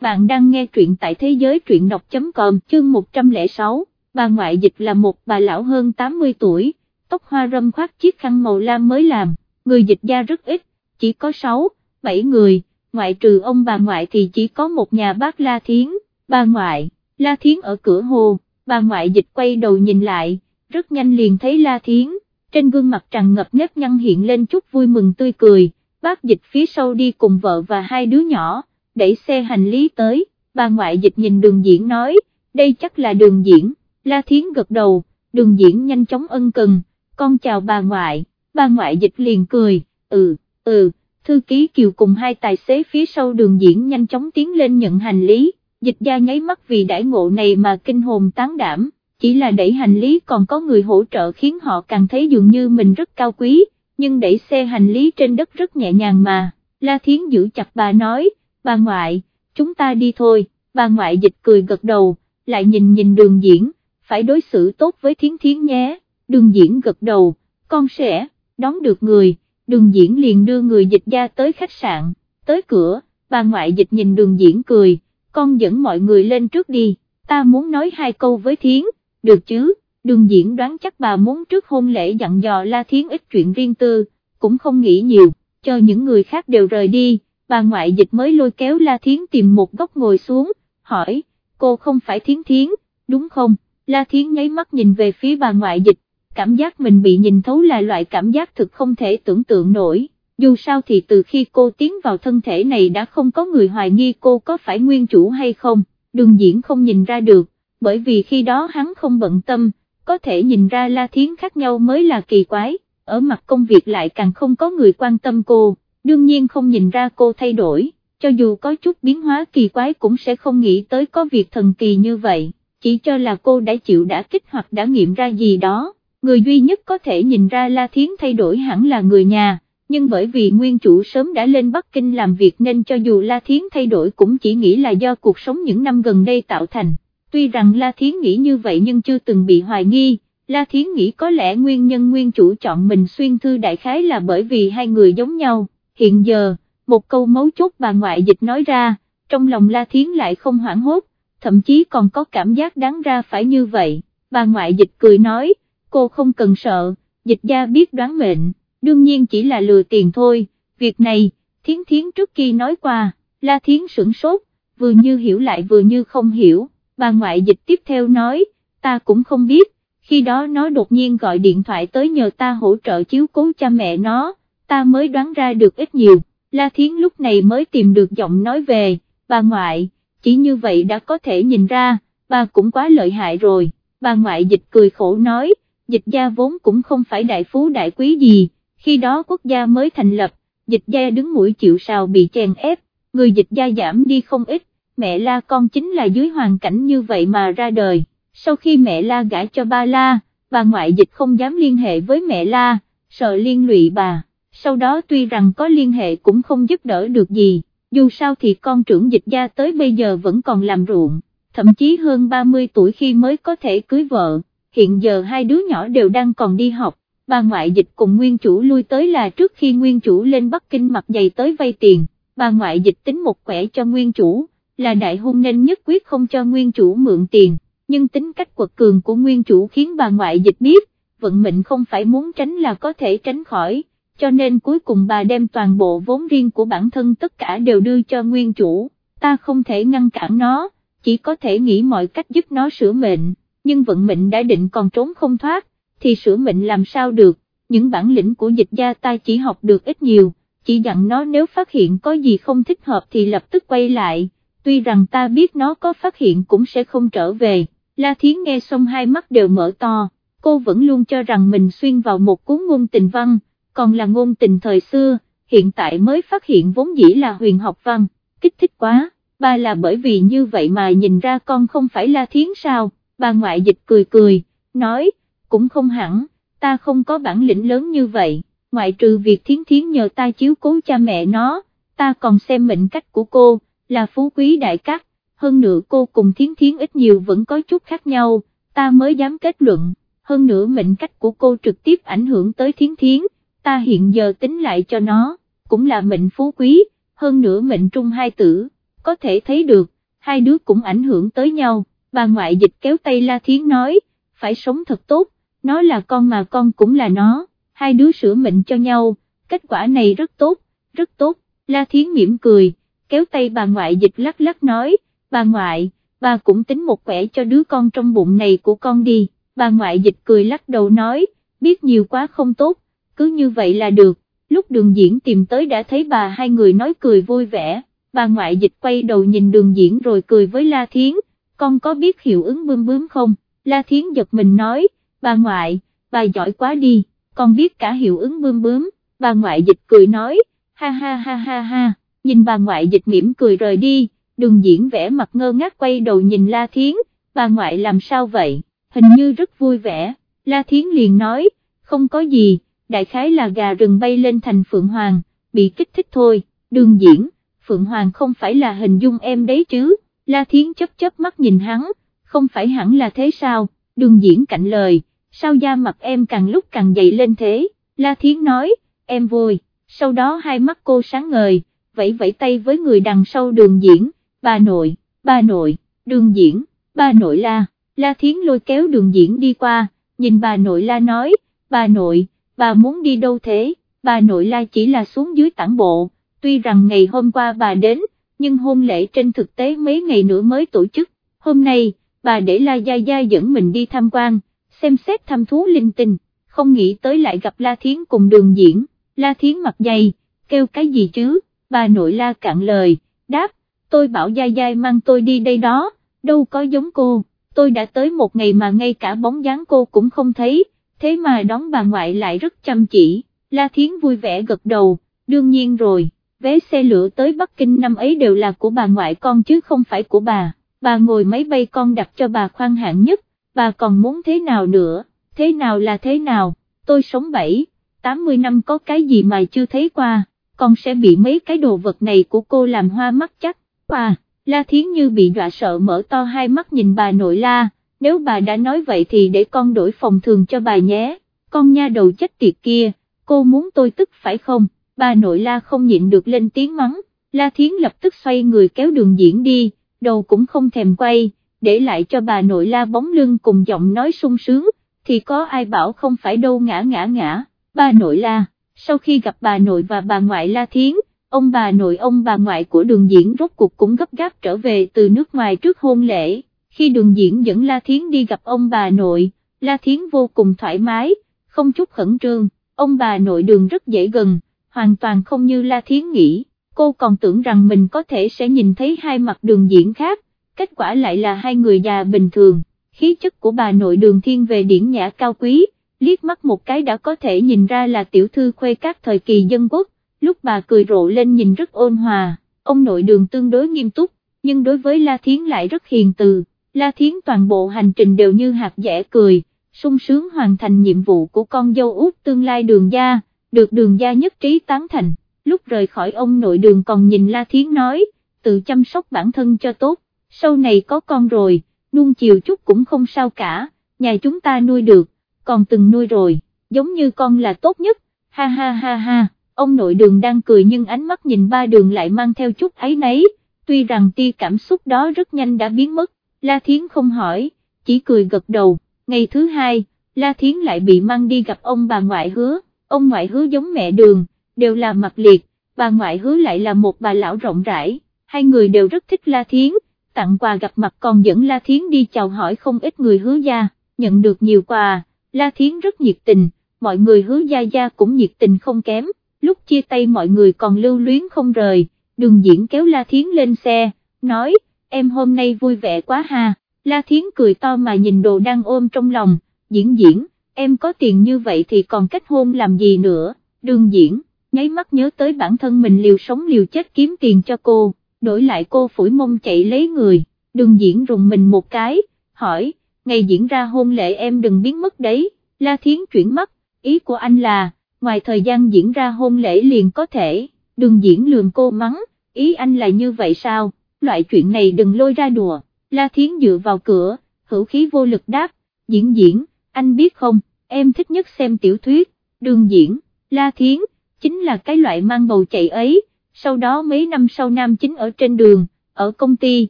bạn đang nghe truyện tại thế giới truyện đọc.com chương 106, bà ngoại dịch là một bà lão hơn 80 tuổi, tóc hoa râm khoác chiếc khăn màu lam mới làm, người dịch gia rất ít, chỉ có 6, 7 người, ngoại trừ ông bà ngoại thì chỉ có một nhà bác La Thiến, bà ngoại, La Thiến ở cửa hồ, bà ngoại dịch quay đầu nhìn lại, rất nhanh liền thấy La Thiến, trên gương mặt tràn ngập nếp nhăn hiện lên chút vui mừng tươi cười, bác dịch phía sau đi cùng vợ và hai đứa nhỏ đẩy xe hành lý tới, bà ngoại dịch nhìn đường diễn nói, đây chắc là đường diễn, La Thiến gật đầu, đường diễn nhanh chóng ân cần, con chào bà ngoại, bà ngoại dịch liền cười, ừ, ừ, thư ký kiều cùng hai tài xế phía sau đường diễn nhanh chóng tiến lên nhận hành lý, dịch gia nháy mắt vì đãi ngộ này mà kinh hồn tán đảm, chỉ là đẩy hành lý còn có người hỗ trợ khiến họ càng thấy dường như mình rất cao quý, nhưng đẩy xe hành lý trên đất rất nhẹ nhàng mà, La Thiến giữ chặt bà nói, bà ngoại, chúng ta đi thôi, bà ngoại dịch cười gật đầu, lại nhìn nhìn đường diễn, phải đối xử tốt với thiến thiến nhé, đường diễn gật đầu, con sẽ, đón được người, đường diễn liền đưa người dịch ra tới khách sạn, tới cửa, bà ngoại dịch nhìn đường diễn cười, con dẫn mọi người lên trước đi, ta muốn nói hai câu với thiến, được chứ, đường diễn đoán chắc bà muốn trước hôn lễ dặn dò la thiến ít chuyện riêng tư, cũng không nghĩ nhiều, cho những người khác đều rời đi bà ngoại dịch mới lôi kéo La Thiến tìm một góc ngồi xuống, hỏi, cô không phải Thiến Thiến, đúng không? La Thiến nháy mắt nhìn về phía bà ngoại dịch, cảm giác mình bị nhìn thấu là loại cảm giác thực không thể tưởng tượng nổi, dù sao thì từ khi cô tiến vào thân thể này đã không có người hoài nghi cô có phải nguyên chủ hay không, đường diễn không nhìn ra được, bởi vì khi đó hắn không bận tâm, có thể nhìn ra La Thiến khác nhau mới là kỳ quái, ở mặt công việc lại càng không có người quan tâm cô đương nhiên không nhìn ra cô thay đổi, cho dù có chút biến hóa kỳ quái cũng sẽ không nghĩ tới có việc thần kỳ như vậy, chỉ cho là cô đã chịu đã kích hoặc đã nghiệm ra gì đó, người duy nhất có thể nhìn ra La Thiến thay đổi hẳn là người nhà, nhưng bởi vì nguyên chủ sớm đã lên Bắc Kinh làm việc nên cho dù La Thiến thay đổi cũng chỉ nghĩ là do cuộc sống những năm gần đây tạo thành, tuy rằng La Thiến nghĩ như vậy nhưng chưa từng bị hoài nghi. La Thiến nghĩ có lẽ nguyên nhân nguyên chủ chọn mình xuyên thư đại khái là bởi vì hai người giống nhau hiện giờ, một câu mấu chốt bà ngoại dịch nói ra, trong lòng La Thiến lại không hoảng hốt, thậm chí còn có cảm giác đáng ra phải như vậy, bà ngoại dịch cười nói, cô không cần sợ, dịch gia biết đoán mệnh, đương nhiên chỉ là lừa tiền thôi, việc này, Thiến Thiến trước khi nói qua, La Thiến sửng sốt, vừa như hiểu lại vừa như không hiểu, bà ngoại dịch tiếp theo nói, ta cũng không biết, khi đó nó đột nhiên gọi điện thoại tới nhờ ta hỗ trợ chiếu cố cha mẹ nó ta mới đoán ra được ít nhiều, La Thiến lúc này mới tìm được giọng nói về, bà ngoại, chỉ như vậy đã có thể nhìn ra, bà cũng quá lợi hại rồi, bà ngoại dịch cười khổ nói, dịch gia vốn cũng không phải đại phú đại quý gì, khi đó quốc gia mới thành lập, dịch gia đứng mũi chịu sào bị chèn ép, người dịch gia giảm đi không ít, mẹ la con chính là dưới hoàn cảnh như vậy mà ra đời, sau khi mẹ la gả cho ba la, bà ngoại dịch không dám liên hệ với mẹ la, sợ liên lụy bà sau đó tuy rằng có liên hệ cũng không giúp đỡ được gì, dù sao thì con trưởng dịch gia tới bây giờ vẫn còn làm ruộng, thậm chí hơn 30 tuổi khi mới có thể cưới vợ, hiện giờ hai đứa nhỏ đều đang còn đi học, bà ngoại dịch cùng nguyên chủ lui tới là trước khi nguyên chủ lên Bắc Kinh mặc giày tới vay tiền, bà ngoại dịch tính một quẻ cho nguyên chủ, là đại hôn nên nhất quyết không cho nguyên chủ mượn tiền, nhưng tính cách quật cường của nguyên chủ khiến bà ngoại dịch biết, vận mệnh không phải muốn tránh là có thể tránh khỏi cho nên cuối cùng bà đem toàn bộ vốn riêng của bản thân tất cả đều đưa cho nguyên chủ, ta không thể ngăn cản nó, chỉ có thể nghĩ mọi cách giúp nó sửa mệnh, nhưng vận mệnh đã định còn trốn không thoát, thì sửa mệnh làm sao được, những bản lĩnh của dịch gia ta chỉ học được ít nhiều, chỉ dặn nó nếu phát hiện có gì không thích hợp thì lập tức quay lại, tuy rằng ta biết nó có phát hiện cũng sẽ không trở về, La Thiến nghe xong hai mắt đều mở to, cô vẫn luôn cho rằng mình xuyên vào một cuốn ngôn tình văn, còn là ngôn tình thời xưa, hiện tại mới phát hiện vốn dĩ là huyền học văn, kích thích quá, ba là bởi vì như vậy mà nhìn ra con không phải là thiến sao, bà ngoại dịch cười cười, nói, cũng không hẳn, ta không có bản lĩnh lớn như vậy, ngoại trừ việc thiến thiến nhờ ta chiếu cố cha mẹ nó, ta còn xem mệnh cách của cô, là phú quý đại cát, hơn nữa cô cùng thiến thiến ít nhiều vẫn có chút khác nhau, ta mới dám kết luận, hơn nữa mệnh cách của cô trực tiếp ảnh hưởng tới thiến thiến, ta hiện giờ tính lại cho nó, cũng là mệnh phú quý, hơn nữa mệnh trung hai tử, có thể thấy được, hai đứa cũng ảnh hưởng tới nhau, bà ngoại dịch kéo tay La Thiến nói, phải sống thật tốt, nó là con mà con cũng là nó, hai đứa sửa mệnh cho nhau, kết quả này rất tốt, rất tốt, La Thiến mỉm cười, kéo tay bà ngoại dịch lắc lắc nói, bà ngoại, bà cũng tính một quẻ cho đứa con trong bụng này của con đi, bà ngoại dịch cười lắc đầu nói, biết nhiều quá không tốt, cứ như vậy là được, lúc đường diễn tìm tới đã thấy bà hai người nói cười vui vẻ, bà ngoại dịch quay đầu nhìn đường diễn rồi cười với La Thiến, con có biết hiệu ứng bướm bướm không, La Thiến giật mình nói, bà ngoại, bà giỏi quá đi, con biết cả hiệu ứng bướm bướm, bà ngoại dịch cười nói, ha ha ha ha ha, nhìn bà ngoại dịch mỉm cười rời đi, đường diễn vẽ mặt ngơ ngác quay đầu nhìn La Thiến, bà ngoại làm sao vậy, hình như rất vui vẻ, La Thiến liền nói, không có gì, đại khái là gà rừng bay lên thành Phượng Hoàng, bị kích thích thôi, đường diễn, Phượng Hoàng không phải là hình dung em đấy chứ, La Thiến chấp chấp mắt nhìn hắn, không phải hẳn là thế sao, đường diễn cạnh lời, sao da mặt em càng lúc càng dày lên thế, La Thiến nói, em vui, sau đó hai mắt cô sáng ngời, vẫy vẫy tay với người đằng sau đường diễn, bà nội, bà nội, đường diễn, bà nội la, La Thiến lôi kéo đường diễn đi qua, nhìn bà nội la nói, bà nội, bà muốn đi đâu thế, bà nội la chỉ là xuống dưới tản bộ, tuy rằng ngày hôm qua bà đến, nhưng hôn lễ trên thực tế mấy ngày nữa mới tổ chức, hôm nay, bà để La Gia Gia dẫn mình đi tham quan, xem xét thăm thú linh tinh, không nghĩ tới lại gặp La Thiến cùng đường diễn, La Thiến mặt dày, kêu cái gì chứ, bà nội La cạn lời, đáp, tôi bảo Gia Gia mang tôi đi đây đó, đâu có giống cô, tôi đã tới một ngày mà ngay cả bóng dáng cô cũng không thấy, thế mà đón bà ngoại lại rất chăm chỉ, La Thiến vui vẻ gật đầu, đương nhiên rồi, vé xe lửa tới Bắc Kinh năm ấy đều là của bà ngoại con chứ không phải của bà, bà ngồi máy bay con đặt cho bà khoan hạng nhất, bà còn muốn thế nào nữa, thế nào là thế nào, tôi sống 7, 80 năm có cái gì mà chưa thấy qua, con sẽ bị mấy cái đồ vật này của cô làm hoa mắt chắc, à, La Thiến như bị dọa sợ mở to hai mắt nhìn bà nội La, nếu bà đã nói vậy thì để con đổi phòng thường cho bà nhé, con nha đầu chết tiệt kia, cô muốn tôi tức phải không, bà nội La không nhịn được lên tiếng mắng, La Thiến lập tức xoay người kéo đường diễn đi, đầu cũng không thèm quay, để lại cho bà nội La bóng lưng cùng giọng nói sung sướng, thì có ai bảo không phải đâu ngã ngã ngã, bà nội La, sau khi gặp bà nội và bà ngoại La Thiến, ông bà nội ông bà ngoại của đường diễn rốt cuộc cũng gấp gáp trở về từ nước ngoài trước hôn lễ khi đường diễn dẫn La Thiến đi gặp ông bà nội, La Thiến vô cùng thoải mái, không chút khẩn trương, ông bà nội đường rất dễ gần, hoàn toàn không như La Thiến nghĩ, cô còn tưởng rằng mình có thể sẽ nhìn thấy hai mặt đường diễn khác, kết quả lại là hai người già bình thường, khí chất của bà nội đường thiên về điển nhã cao quý, liếc mắt một cái đã có thể nhìn ra là tiểu thư khuê các thời kỳ dân quốc, lúc bà cười rộ lên nhìn rất ôn hòa, ông nội đường tương đối nghiêm túc, nhưng đối với La Thiến lại rất hiền từ. La Thiến toàn bộ hành trình đều như hạt dẻ cười, sung sướng hoàn thành nhiệm vụ của con dâu út tương lai đường gia, được đường gia nhất trí tán thành, lúc rời khỏi ông nội đường còn nhìn La Thiến nói, tự chăm sóc bản thân cho tốt, sau này có con rồi, nuông chiều chút cũng không sao cả, nhà chúng ta nuôi được, còn từng nuôi rồi, giống như con là tốt nhất, ha ha ha ha, ông nội đường đang cười nhưng ánh mắt nhìn ba đường lại mang theo chút ấy nấy, tuy rằng tia cảm xúc đó rất nhanh đã biến mất, La Thiến không hỏi, chỉ cười gật đầu, ngày thứ hai, La Thiến lại bị mang đi gặp ông bà ngoại hứa, ông ngoại hứa giống mẹ đường, đều là mặt liệt, bà ngoại hứa lại là một bà lão rộng rãi, hai người đều rất thích La Thiến, tặng quà gặp mặt còn dẫn La Thiến đi chào hỏi không ít người hứa gia, nhận được nhiều quà, La Thiến rất nhiệt tình, mọi người hứa gia gia cũng nhiệt tình không kém, lúc chia tay mọi người còn lưu luyến không rời, đường diễn kéo La Thiến lên xe, nói, em hôm nay vui vẻ quá ha, La Thiến cười to mà nhìn đồ đang ôm trong lòng, diễn diễn, em có tiền như vậy thì còn kết hôn làm gì nữa, đường diễn, nháy mắt nhớ tới bản thân mình liều sống liều chết kiếm tiền cho cô, đổi lại cô phủi mông chạy lấy người, đường diễn rùng mình một cái, hỏi, ngày diễn ra hôn lễ em đừng biến mất đấy, La Thiến chuyển mắt, ý của anh là, ngoài thời gian diễn ra hôn lễ liền có thể, đường diễn lường cô mắng, ý anh là như vậy sao? Loại chuyện này đừng lôi ra đùa, La Thiến dựa vào cửa, hữu khí vô lực đáp, diễn diễn, anh biết không, em thích nhất xem tiểu thuyết, đường diễn, La Thiến, chính là cái loại mang bầu chạy ấy, sau đó mấy năm sau nam chính ở trên đường, ở công ty,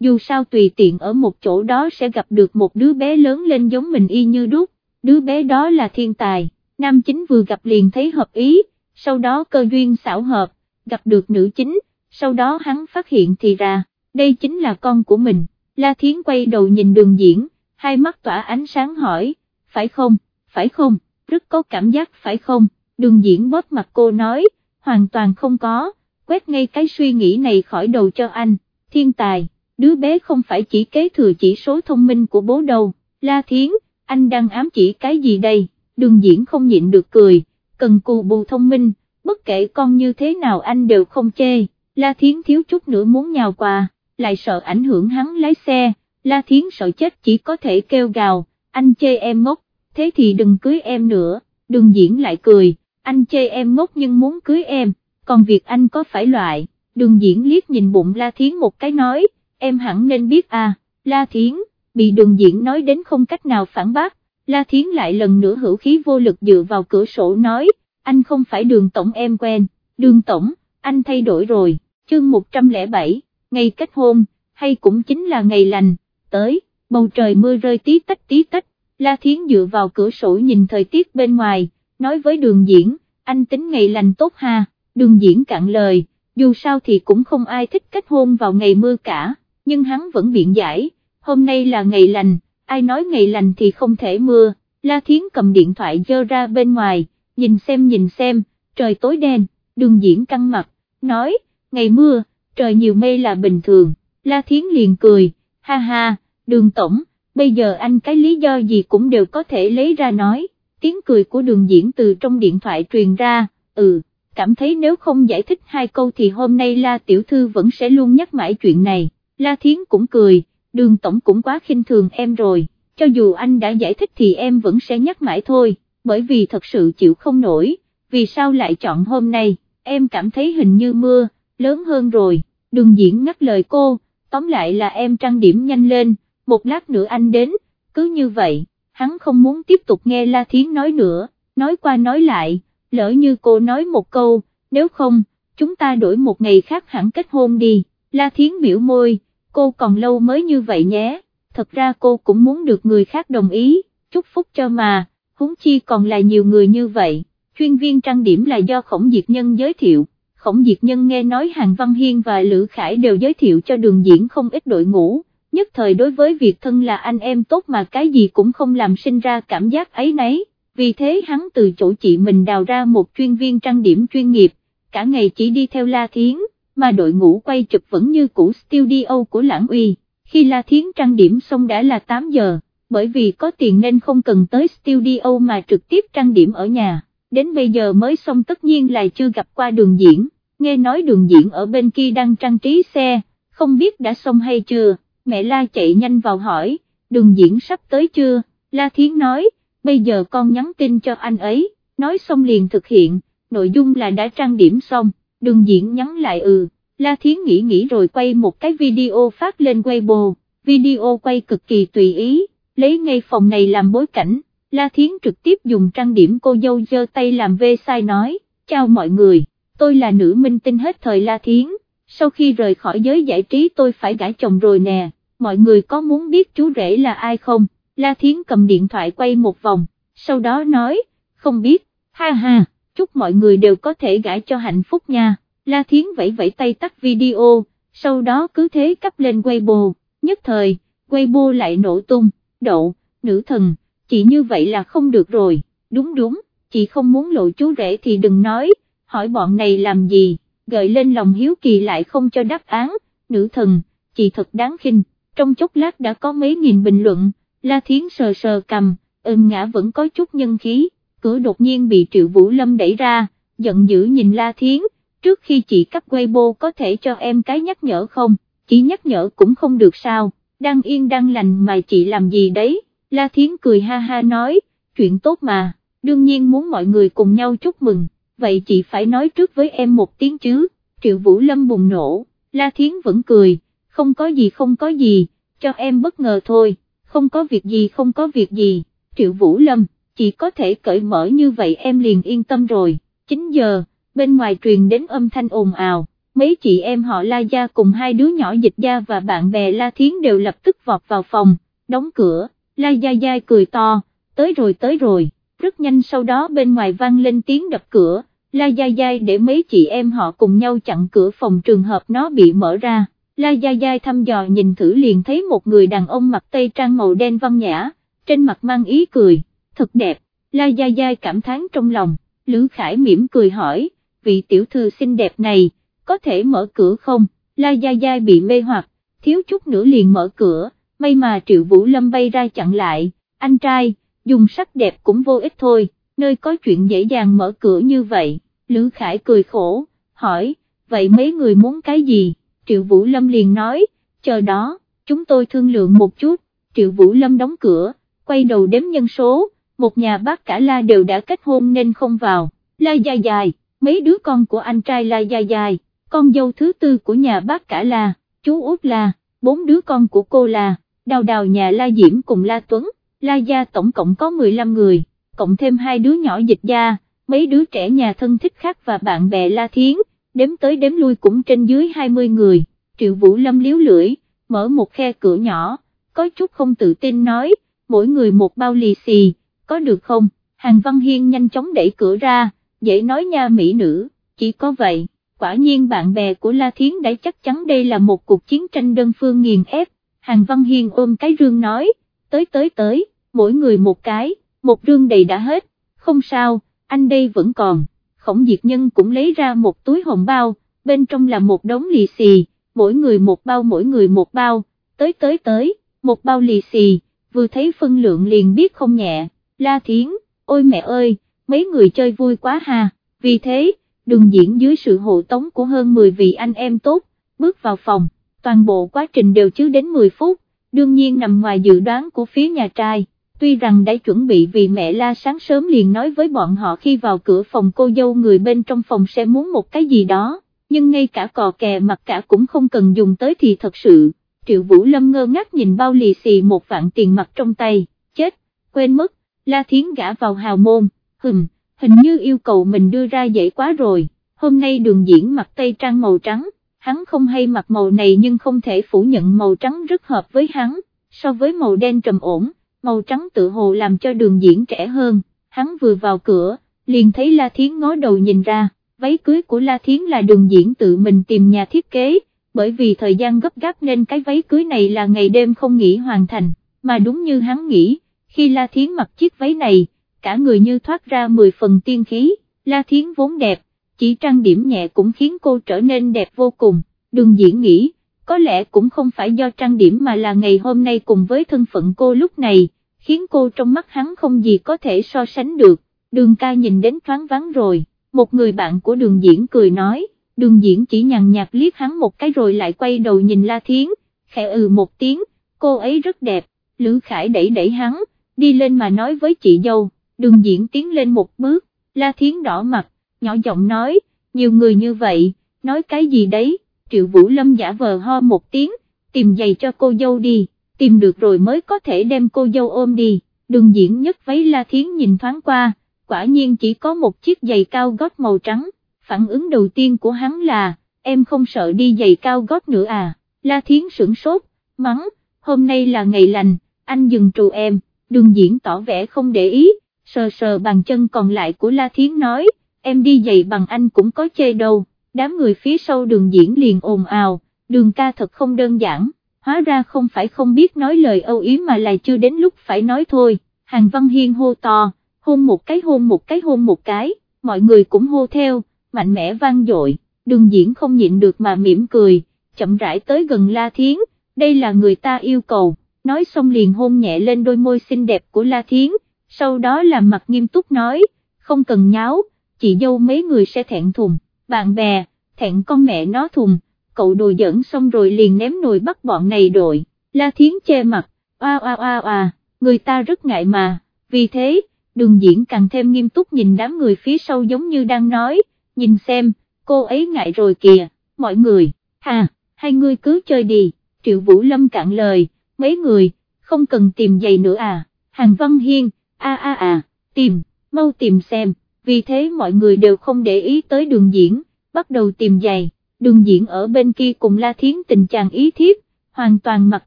dù sao tùy tiện ở một chỗ đó sẽ gặp được một đứa bé lớn lên giống mình y như đúc, đứa bé đó là thiên tài, nam chính vừa gặp liền thấy hợp ý, sau đó cơ duyên xảo hợp, gặp được nữ chính, sau đó hắn phát hiện thì ra, đây chính là con của mình, La Thiến quay đầu nhìn đường diễn, hai mắt tỏa ánh sáng hỏi, phải không, phải không, rất có cảm giác phải không, đường diễn bóp mặt cô nói, hoàn toàn không có, quét ngay cái suy nghĩ này khỏi đầu cho anh, thiên tài, đứa bé không phải chỉ kế thừa chỉ số thông minh của bố đâu, La Thiến, anh đang ám chỉ cái gì đây, đường diễn không nhịn được cười, cần cù bù thông minh, bất kể con như thế nào anh đều không chê, La Thiến thiếu chút nữa muốn nhào qua, lại sợ ảnh hưởng hắn lái xe, La Thiến sợ chết chỉ có thể kêu gào, anh chê em ngốc, thế thì đừng cưới em nữa, đường diễn lại cười, anh chê em ngốc nhưng muốn cưới em, còn việc anh có phải loại, đường diễn liếc nhìn bụng La Thiến một cái nói, em hẳn nên biết à, La Thiến, bị đường diễn nói đến không cách nào phản bác, La Thiến lại lần nữa hữu khí vô lực dựa vào cửa sổ nói, anh không phải đường tổng em quen, đường tổng, anh thay đổi rồi, chương 107, ngày kết hôn, hay cũng chính là ngày lành, tới, bầu trời mưa rơi tí tách tí tách, La Thiến dựa vào cửa sổ nhìn thời tiết bên ngoài, nói với đường diễn, anh tính ngày lành tốt ha, đường diễn cạn lời, dù sao thì cũng không ai thích kết hôn vào ngày mưa cả, nhưng hắn vẫn biện giải, hôm nay là ngày lành, ai nói ngày lành thì không thể mưa, La Thiến cầm điện thoại dơ ra bên ngoài, nhìn xem nhìn xem, trời tối đen, đường diễn căng mặt, nói, ngày mưa, trời nhiều mây là bình thường, La Thiến liền cười, ha ha, đường tổng, bây giờ anh cái lý do gì cũng đều có thể lấy ra nói, tiếng cười của đường diễn từ trong điện thoại truyền ra, ừ, cảm thấy nếu không giải thích hai câu thì hôm nay La Tiểu Thư vẫn sẽ luôn nhắc mãi chuyện này, La Thiến cũng cười, đường tổng cũng quá khinh thường em rồi, cho dù anh đã giải thích thì em vẫn sẽ nhắc mãi thôi, bởi vì thật sự chịu không nổi, vì sao lại chọn hôm nay, em cảm thấy hình như mưa, lớn hơn rồi, đường diễn ngắt lời cô, tóm lại là em trang điểm nhanh lên, một lát nữa anh đến, cứ như vậy, hắn không muốn tiếp tục nghe La Thiến nói nữa, nói qua nói lại, lỡ như cô nói một câu, nếu không, chúng ta đổi một ngày khác hẳn kết hôn đi, La Thiến biểu môi, cô còn lâu mới như vậy nhé, thật ra cô cũng muốn được người khác đồng ý, chúc phúc cho mà, huống chi còn là nhiều người như vậy, chuyên viên trang điểm là do khổng diệt nhân giới thiệu. Khổng Diệt Nhân nghe nói Hàng Văn Hiên và Lữ Khải đều giới thiệu cho đường diễn không ít đội ngũ, nhất thời đối với việc thân là anh em tốt mà cái gì cũng không làm sinh ra cảm giác ấy nấy, vì thế hắn từ chỗ chị mình đào ra một chuyên viên trang điểm chuyên nghiệp, cả ngày chỉ đi theo La Thiến, mà đội ngũ quay chụp vẫn như cũ studio của Lãng Uy, khi La Thiến trang điểm xong đã là 8 giờ, bởi vì có tiền nên không cần tới studio mà trực tiếp trang điểm ở nhà đến bây giờ mới xong tất nhiên là chưa gặp qua đường diễn, nghe nói đường diễn ở bên kia đang trang trí xe, không biết đã xong hay chưa, mẹ La chạy nhanh vào hỏi, đường diễn sắp tới chưa, La Thiến nói, bây giờ con nhắn tin cho anh ấy, nói xong liền thực hiện, nội dung là đã trang điểm xong, đường diễn nhắn lại ừ, La Thiến nghĩ nghĩ rồi quay một cái video phát lên Weibo, video quay cực kỳ tùy ý, lấy ngay phòng này làm bối cảnh. La Thiến trực tiếp dùng trang điểm cô dâu giơ tay làm vê sai nói, chào mọi người, tôi là nữ minh tinh hết thời La Thiến, sau khi rời khỏi giới giải trí tôi phải gả chồng rồi nè, mọi người có muốn biết chú rể là ai không, La Thiến cầm điện thoại quay một vòng, sau đó nói, không biết, ha ha, chúc mọi người đều có thể gả cho hạnh phúc nha, La Thiến vẫy vẫy tay tắt video, sau đó cứ thế cấp lên Weibo, nhất thời, Weibo lại nổ tung, độ, nữ thần chị như vậy là không được rồi, đúng đúng, chị không muốn lộ chú rể thì đừng nói, hỏi bọn này làm gì, gợi lên lòng hiếu kỳ lại không cho đáp án, nữ thần, chị thật đáng khinh, trong chốc lát đã có mấy nghìn bình luận, La Thiến sờ sờ cầm, ôm ngã vẫn có chút nhân khí, cửa đột nhiên bị Triệu Vũ Lâm đẩy ra, giận dữ nhìn La Thiến, trước khi chị cấp Weibo có thể cho em cái nhắc nhở không, chỉ nhắc nhở cũng không được sao, đang yên đang lành mà chị làm gì đấy? La Thiến cười ha ha nói, chuyện tốt mà, đương nhiên muốn mọi người cùng nhau chúc mừng, vậy chị phải nói trước với em một tiếng chứ, Triệu Vũ Lâm bùng nổ, La Thiến vẫn cười, không có gì không có gì, cho em bất ngờ thôi, không có việc gì không có việc gì, Triệu Vũ Lâm, chị có thể cởi mở như vậy em liền yên tâm rồi, 9 giờ, bên ngoài truyền đến âm thanh ồn ào, mấy chị em họ La Gia cùng hai đứa nhỏ dịch gia và bạn bè La Thiến đều lập tức vọt vào phòng, đóng cửa, La Gia Gia cười to, tới rồi tới rồi, rất nhanh sau đó bên ngoài vang lên tiếng đập cửa, La Gia Gia để mấy chị em họ cùng nhau chặn cửa phòng trường hợp nó bị mở ra. La Gia Gia thăm dò nhìn thử liền thấy một người đàn ông mặc tây trang màu đen văn nhã, trên mặt mang ý cười, thật đẹp, La Gia Gia cảm thán trong lòng, Lữ Khải mỉm cười hỏi, vị tiểu thư xinh đẹp này, có thể mở cửa không, La Gia Gia bị mê hoặc, thiếu chút nữa liền mở cửa, may mà Triệu Vũ Lâm bay ra chặn lại, anh trai, dùng sắc đẹp cũng vô ích thôi, nơi có chuyện dễ dàng mở cửa như vậy, Lữ Khải cười khổ, hỏi, vậy mấy người muốn cái gì? Triệu Vũ Lâm liền nói, chờ đó, chúng tôi thương lượng một chút, Triệu Vũ Lâm đóng cửa, quay đầu đếm nhân số, một nhà bác cả La đều đã kết hôn nên không vào, La dài dài, mấy đứa con của anh trai La dài dài, con dâu thứ tư của nhà bác cả La, chú út La, bốn đứa con của cô La, đào đào nhà La Diễm cùng La Tuấn, La gia tổng cộng có 15 người, cộng thêm hai đứa nhỏ dịch gia, mấy đứa trẻ nhà thân thích khác và bạn bè La Thiến, đếm tới đếm lui cũng trên dưới 20 người, Triệu Vũ Lâm liếu lưỡi, mở một khe cửa nhỏ, có chút không tự tin nói, mỗi người một bao lì xì, có được không, Hàng Văn Hiên nhanh chóng đẩy cửa ra, dễ nói nha mỹ nữ, chỉ có vậy, quả nhiên bạn bè của La Thiến đã chắc chắn đây là một cuộc chiến tranh đơn phương nghiền ép, Hàng Văn Hiên ôm cái rương nói, tới tới tới, mỗi người một cái, một rương đầy đã hết, không sao, anh đây vẫn còn, khổng diệt nhân cũng lấy ra một túi hồng bao, bên trong là một đống lì xì, mỗi người một bao mỗi người một bao, tới tới tới, một bao lì xì, vừa thấy phân lượng liền biết không nhẹ, la thiến, ôi mẹ ơi, mấy người chơi vui quá ha, vì thế, đường diễn dưới sự hộ tống của hơn 10 vị anh em tốt, bước vào phòng, toàn bộ quá trình đều chứ đến 10 phút, đương nhiên nằm ngoài dự đoán của phía nhà trai. Tuy rằng đã chuẩn bị vì mẹ la sáng sớm liền nói với bọn họ khi vào cửa phòng cô dâu người bên trong phòng sẽ muốn một cái gì đó, nhưng ngay cả cò kè mặt cả cũng không cần dùng tới thì thật sự, triệu vũ lâm ngơ ngác nhìn bao lì xì một vạn tiền mặt trong tay, chết, quên mất, la thiến gã vào hào môn, hừm, hình như yêu cầu mình đưa ra dễ quá rồi, hôm nay đường diễn mặc tây trang màu trắng, hắn không hay mặc màu này nhưng không thể phủ nhận màu trắng rất hợp với hắn, so với màu đen trầm ổn màu trắng tự hồ làm cho đường diễn trẻ hơn, hắn vừa vào cửa, liền thấy La Thiến ngó đầu nhìn ra, váy cưới của La Thiến là đường diễn tự mình tìm nhà thiết kế, bởi vì thời gian gấp gáp nên cái váy cưới này là ngày đêm không nghỉ hoàn thành, mà đúng như hắn nghĩ, khi La Thiến mặc chiếc váy này, cả người như thoát ra 10 phần tiên khí, La Thiến vốn đẹp, chỉ trang điểm nhẹ cũng khiến cô trở nên đẹp vô cùng, đường diễn nghĩ, có lẽ cũng không phải do trang điểm mà là ngày hôm nay cùng với thân phận cô lúc này, khiến cô trong mắt hắn không gì có thể so sánh được, đường ca nhìn đến thoáng vắng rồi, một người bạn của đường diễn cười nói, đường diễn chỉ nhằn nhạt liếc hắn một cái rồi lại quay đầu nhìn La Thiến, khẽ ừ một tiếng, cô ấy rất đẹp, Lữ Khải đẩy đẩy hắn, đi lên mà nói với chị dâu, đường diễn tiến lên một bước, La Thiến đỏ mặt, nhỏ giọng nói, nhiều người như vậy, nói cái gì đấy, Triệu Vũ Lâm giả vờ ho một tiếng, tìm giày cho cô dâu đi tìm được rồi mới có thể đem cô dâu ôm đi, đường diễn nhất váy La Thiến nhìn thoáng qua, quả nhiên chỉ có một chiếc giày cao gót màu trắng, phản ứng đầu tiên của hắn là, em không sợ đi giày cao gót nữa à, La Thiến sửng sốt, mắng, hôm nay là ngày lành, anh dừng trù em, đường diễn tỏ vẻ không để ý, sờ sờ bàn chân còn lại của La Thiến nói, em đi giày bằng anh cũng có chê đâu, đám người phía sau đường diễn liền ồn ào, đường ca thật không đơn giản hóa ra không phải không biết nói lời âu yếm mà là chưa đến lúc phải nói thôi, Hàng Văn Hiên hô to, hôn một cái hôn một cái hôn một cái, mọi người cũng hô theo, mạnh mẽ vang dội, đường diễn không nhịn được mà mỉm cười, chậm rãi tới gần La Thiến, đây là người ta yêu cầu, nói xong liền hôn nhẹ lên đôi môi xinh đẹp của La Thiến, sau đó làm mặt nghiêm túc nói, không cần nháo, chị dâu mấy người sẽ thẹn thùng, bạn bè, thẹn con mẹ nó thùng cậu đồ dẫn xong rồi liền ném nồi bắt bọn này đội, La Thiến che mặt, oa oa oa oa, người ta rất ngại mà, vì thế, đường diễn càng thêm nghiêm túc nhìn đám người phía sau giống như đang nói, nhìn xem, cô ấy ngại rồi kìa, mọi người, hà, hai người cứ chơi đi, Triệu Vũ Lâm cạn lời, mấy người, không cần tìm giày nữa à, Hàng Văn Hiên, a a a, tìm, mau tìm xem, vì thế mọi người đều không để ý tới đường diễn, bắt đầu tìm giày. Đường diễn ở bên kia cùng La Thiến tình chàng ý thiếp, hoàn toàn mặc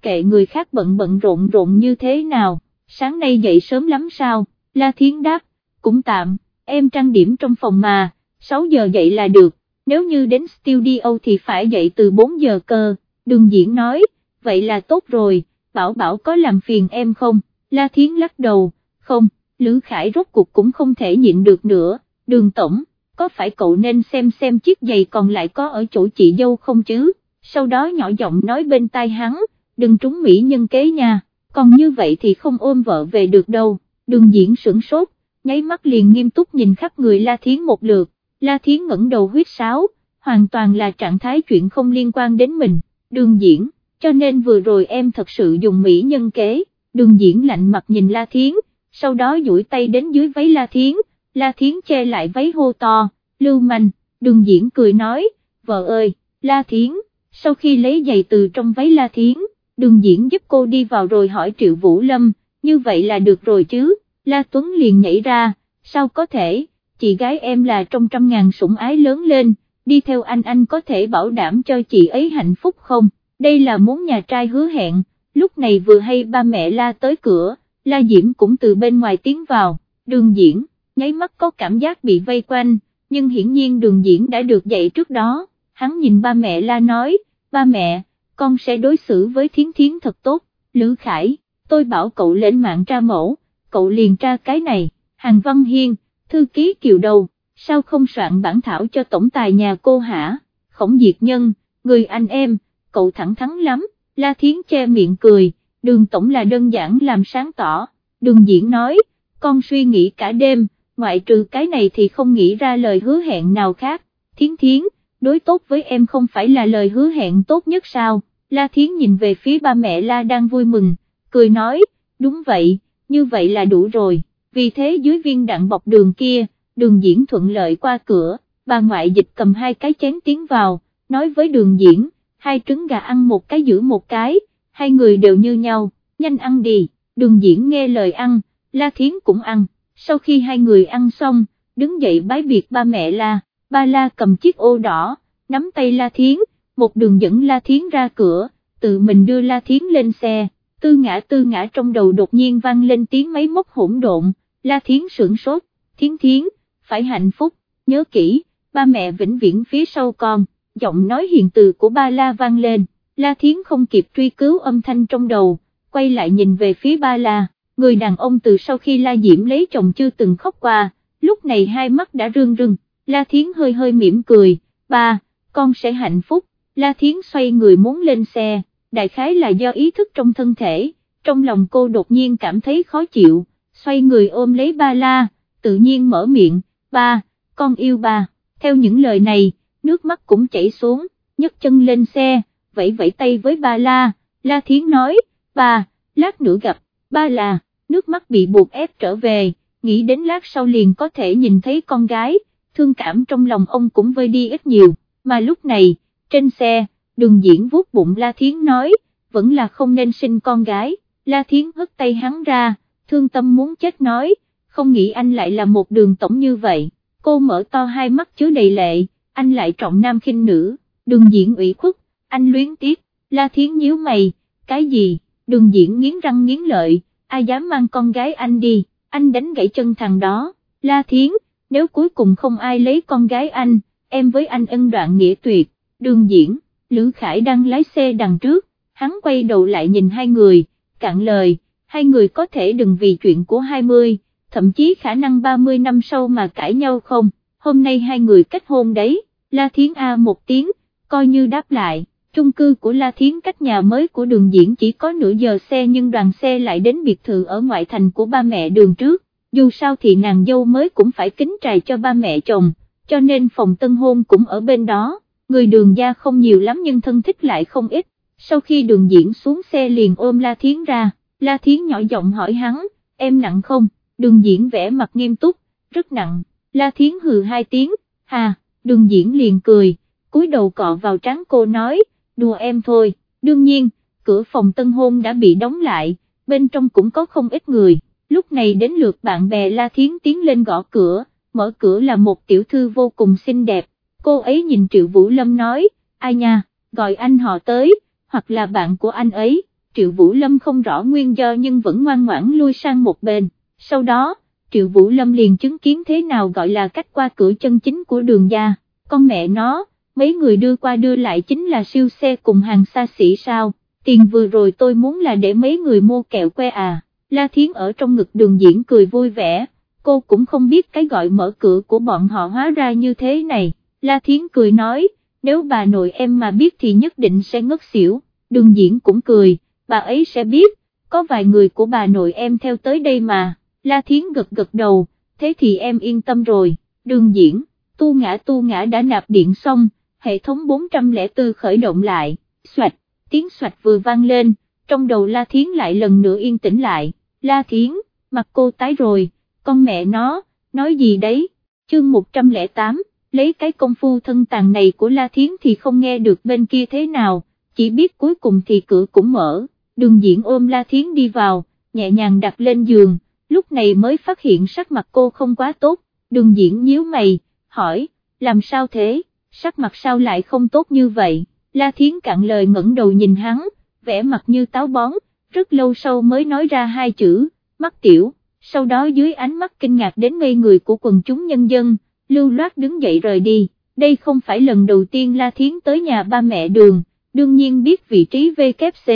kệ người khác bận bận rộn rộn như thế nào, sáng nay dậy sớm lắm sao, La Thiến đáp, cũng tạm, em trang điểm trong phòng mà, 6 giờ dậy là được, nếu như đến studio thì phải dậy từ 4 giờ cơ, đường diễn nói, vậy là tốt rồi, bảo bảo có làm phiền em không, La Thiến lắc đầu, không, Lữ Khải rốt cuộc cũng không thể nhịn được nữa, đường tổng, có phải cậu nên xem xem chiếc giày còn lại có ở chỗ chị dâu không chứ, sau đó nhỏ giọng nói bên tai hắn, đừng trúng mỹ nhân kế nha, còn như vậy thì không ôm vợ về được đâu, đường diễn sửng sốt, nháy mắt liền nghiêm túc nhìn khắp người La Thiến một lượt, La Thiến ngẩng đầu huyết sáo, hoàn toàn là trạng thái chuyện không liên quan đến mình, đường diễn, cho nên vừa rồi em thật sự dùng mỹ nhân kế, đường diễn lạnh mặt nhìn La Thiến, sau đó duỗi tay đến dưới váy La Thiến, La Thiến che lại váy hô to, lưu manh, đường diễn cười nói, vợ ơi, La Thiến, sau khi lấy giày từ trong váy La Thiến, đường diễn giúp cô đi vào rồi hỏi Triệu Vũ Lâm, như vậy là được rồi chứ, La Tuấn liền nhảy ra, sao có thể, chị gái em là trong trăm ngàn sủng ái lớn lên, đi theo anh anh có thể bảo đảm cho chị ấy hạnh phúc không, đây là muốn nhà trai hứa hẹn, lúc này vừa hay ba mẹ La tới cửa, La Diễm cũng từ bên ngoài tiến vào, đường diễn, nháy mắt có cảm giác bị vây quanh, nhưng hiển nhiên đường diễn đã được dạy trước đó, hắn nhìn ba mẹ La nói, ba mẹ, con sẽ đối xử với thiến thiến thật tốt, Lữ Khải, tôi bảo cậu lên mạng tra mẫu, cậu liền tra cái này, Hàng Văn Hiên, thư ký kiều đầu, sao không soạn bản thảo cho tổng tài nhà cô hả, khổng diệt nhân, người anh em, cậu thẳng thắn lắm, La Thiến che miệng cười, đường tổng là đơn giản làm sáng tỏ, đường diễn nói, con suy nghĩ cả đêm, ngoại trừ cái này thì không nghĩ ra lời hứa hẹn nào khác, thiến thiến, đối tốt với em không phải là lời hứa hẹn tốt nhất sao, La Thiến nhìn về phía ba mẹ La đang vui mừng, cười nói, đúng vậy, như vậy là đủ rồi, vì thế dưới viên đạn bọc đường kia, đường diễn thuận lợi qua cửa, bà ngoại dịch cầm hai cái chén tiến vào, nói với đường diễn, hai trứng gà ăn một cái giữ một cái, hai người đều như nhau, nhanh ăn đi, đường diễn nghe lời ăn, La Thiến cũng ăn, sau khi hai người ăn xong, đứng dậy bái biệt ba mẹ La, ba La cầm chiếc ô đỏ, nắm tay La Thiến, một đường dẫn La Thiến ra cửa, tự mình đưa La Thiến lên xe, tư ngã tư ngã trong đầu đột nhiên vang lên tiếng máy móc hỗn độn, La Thiến sửng sốt, Thiến Thiến, phải hạnh phúc, nhớ kỹ, ba mẹ vĩnh viễn phía sau con, giọng nói hiền từ của ba La vang lên, La Thiến không kịp truy cứu âm thanh trong đầu, quay lại nhìn về phía ba La, người đàn ông từ sau khi La Diễm lấy chồng chưa từng khóc qua, lúc này hai mắt đã rưng rưng, La Thiến hơi hơi mỉm cười, ba, con sẽ hạnh phúc, La Thiến xoay người muốn lên xe, đại khái là do ý thức trong thân thể, trong lòng cô đột nhiên cảm thấy khó chịu, xoay người ôm lấy ba La, tự nhiên mở miệng, ba, con yêu ba, theo những lời này, nước mắt cũng chảy xuống, nhấc chân lên xe, vẫy vẫy tay với ba La, La Thiến nói, ba, lát nữa gặp, ba là, nước mắt bị buộc ép trở về, nghĩ đến lát sau liền có thể nhìn thấy con gái, thương cảm trong lòng ông cũng vơi đi ít nhiều, mà lúc này, trên xe, đường diễn vuốt bụng La Thiến nói, vẫn là không nên sinh con gái, La Thiến hất tay hắn ra, thương tâm muốn chết nói, không nghĩ anh lại là một đường tổng như vậy, cô mở to hai mắt chứa đầy lệ, anh lại trọng nam khinh nữ, đường diễn ủy khuất, anh luyến tiếc, La Thiến nhíu mày, cái gì, đường diễn nghiến răng nghiến lợi, ai dám mang con gái anh đi, anh đánh gãy chân thằng đó, La Thiến, nếu cuối cùng không ai lấy con gái anh, em với anh ân đoạn nghĩa tuyệt, đường diễn, Lữ Khải đang lái xe đằng trước, hắn quay đầu lại nhìn hai người, cạn lời, hai người có thể đừng vì chuyện của 20, thậm chí khả năng 30 năm sau mà cãi nhau không, hôm nay hai người kết hôn đấy, La Thiến A một tiếng, coi như đáp lại, chung cư của La Thiến cách nhà mới của đường diễn chỉ có nửa giờ xe nhưng đoàn xe lại đến biệt thự ở ngoại thành của ba mẹ đường trước, dù sao thì nàng dâu mới cũng phải kính trài cho ba mẹ chồng, cho nên phòng tân hôn cũng ở bên đó, người đường gia không nhiều lắm nhưng thân thích lại không ít, sau khi đường diễn xuống xe liền ôm La Thiến ra, La Thiến nhỏ giọng hỏi hắn, em nặng không, đường diễn vẽ mặt nghiêm túc, rất nặng, La Thiến hừ hai tiếng, hà, đường diễn liền cười, cúi đầu cọ vào trán cô nói, đùa em thôi, đương nhiên, cửa phòng tân hôn đã bị đóng lại, bên trong cũng có không ít người, lúc này đến lượt bạn bè La Thiến tiến lên gõ cửa, mở cửa là một tiểu thư vô cùng xinh đẹp, cô ấy nhìn Triệu Vũ Lâm nói, ai nha, gọi anh họ tới, hoặc là bạn của anh ấy, Triệu Vũ Lâm không rõ nguyên do nhưng vẫn ngoan ngoãn lui sang một bên, sau đó, Triệu Vũ Lâm liền chứng kiến thế nào gọi là cách qua cửa chân chính của đường gia, con mẹ nó, mấy người đưa qua đưa lại chính là siêu xe cùng hàng xa xỉ sao, tiền vừa rồi tôi muốn là để mấy người mua kẹo que à, La Thiến ở trong ngực đường diễn cười vui vẻ, cô cũng không biết cái gọi mở cửa của bọn họ hóa ra như thế này, La Thiến cười nói, nếu bà nội em mà biết thì nhất định sẽ ngất xỉu, đường diễn cũng cười, bà ấy sẽ biết, có vài người của bà nội em theo tới đây mà, La Thiến gật gật đầu, thế thì em yên tâm rồi, đường diễn, tu ngã tu ngã đã nạp điện xong, hệ thống 404 khởi động lại, xoạch, tiếng xoạch vừa vang lên, trong đầu La Thiến lại lần nữa yên tĩnh lại, La Thiến, mặt cô tái rồi, con mẹ nó, nói gì đấy, chương 108, lấy cái công phu thân tàn này của La Thiến thì không nghe được bên kia thế nào, chỉ biết cuối cùng thì cửa cũng mở, đường diễn ôm La Thiến đi vào, nhẹ nhàng đặt lên giường, lúc này mới phát hiện sắc mặt cô không quá tốt, đường diễn nhíu mày, hỏi, làm sao thế, sắc mặt sao lại không tốt như vậy, La Thiến cạn lời ngẩng đầu nhìn hắn, vẻ mặt như táo bón, rất lâu sau mới nói ra hai chữ, mắt tiểu, sau đó dưới ánh mắt kinh ngạc đến ngây người của quần chúng nhân dân, lưu loát đứng dậy rời đi, đây không phải lần đầu tiên La Thiến tới nhà ba mẹ đường, đương nhiên biết vị trí VKC,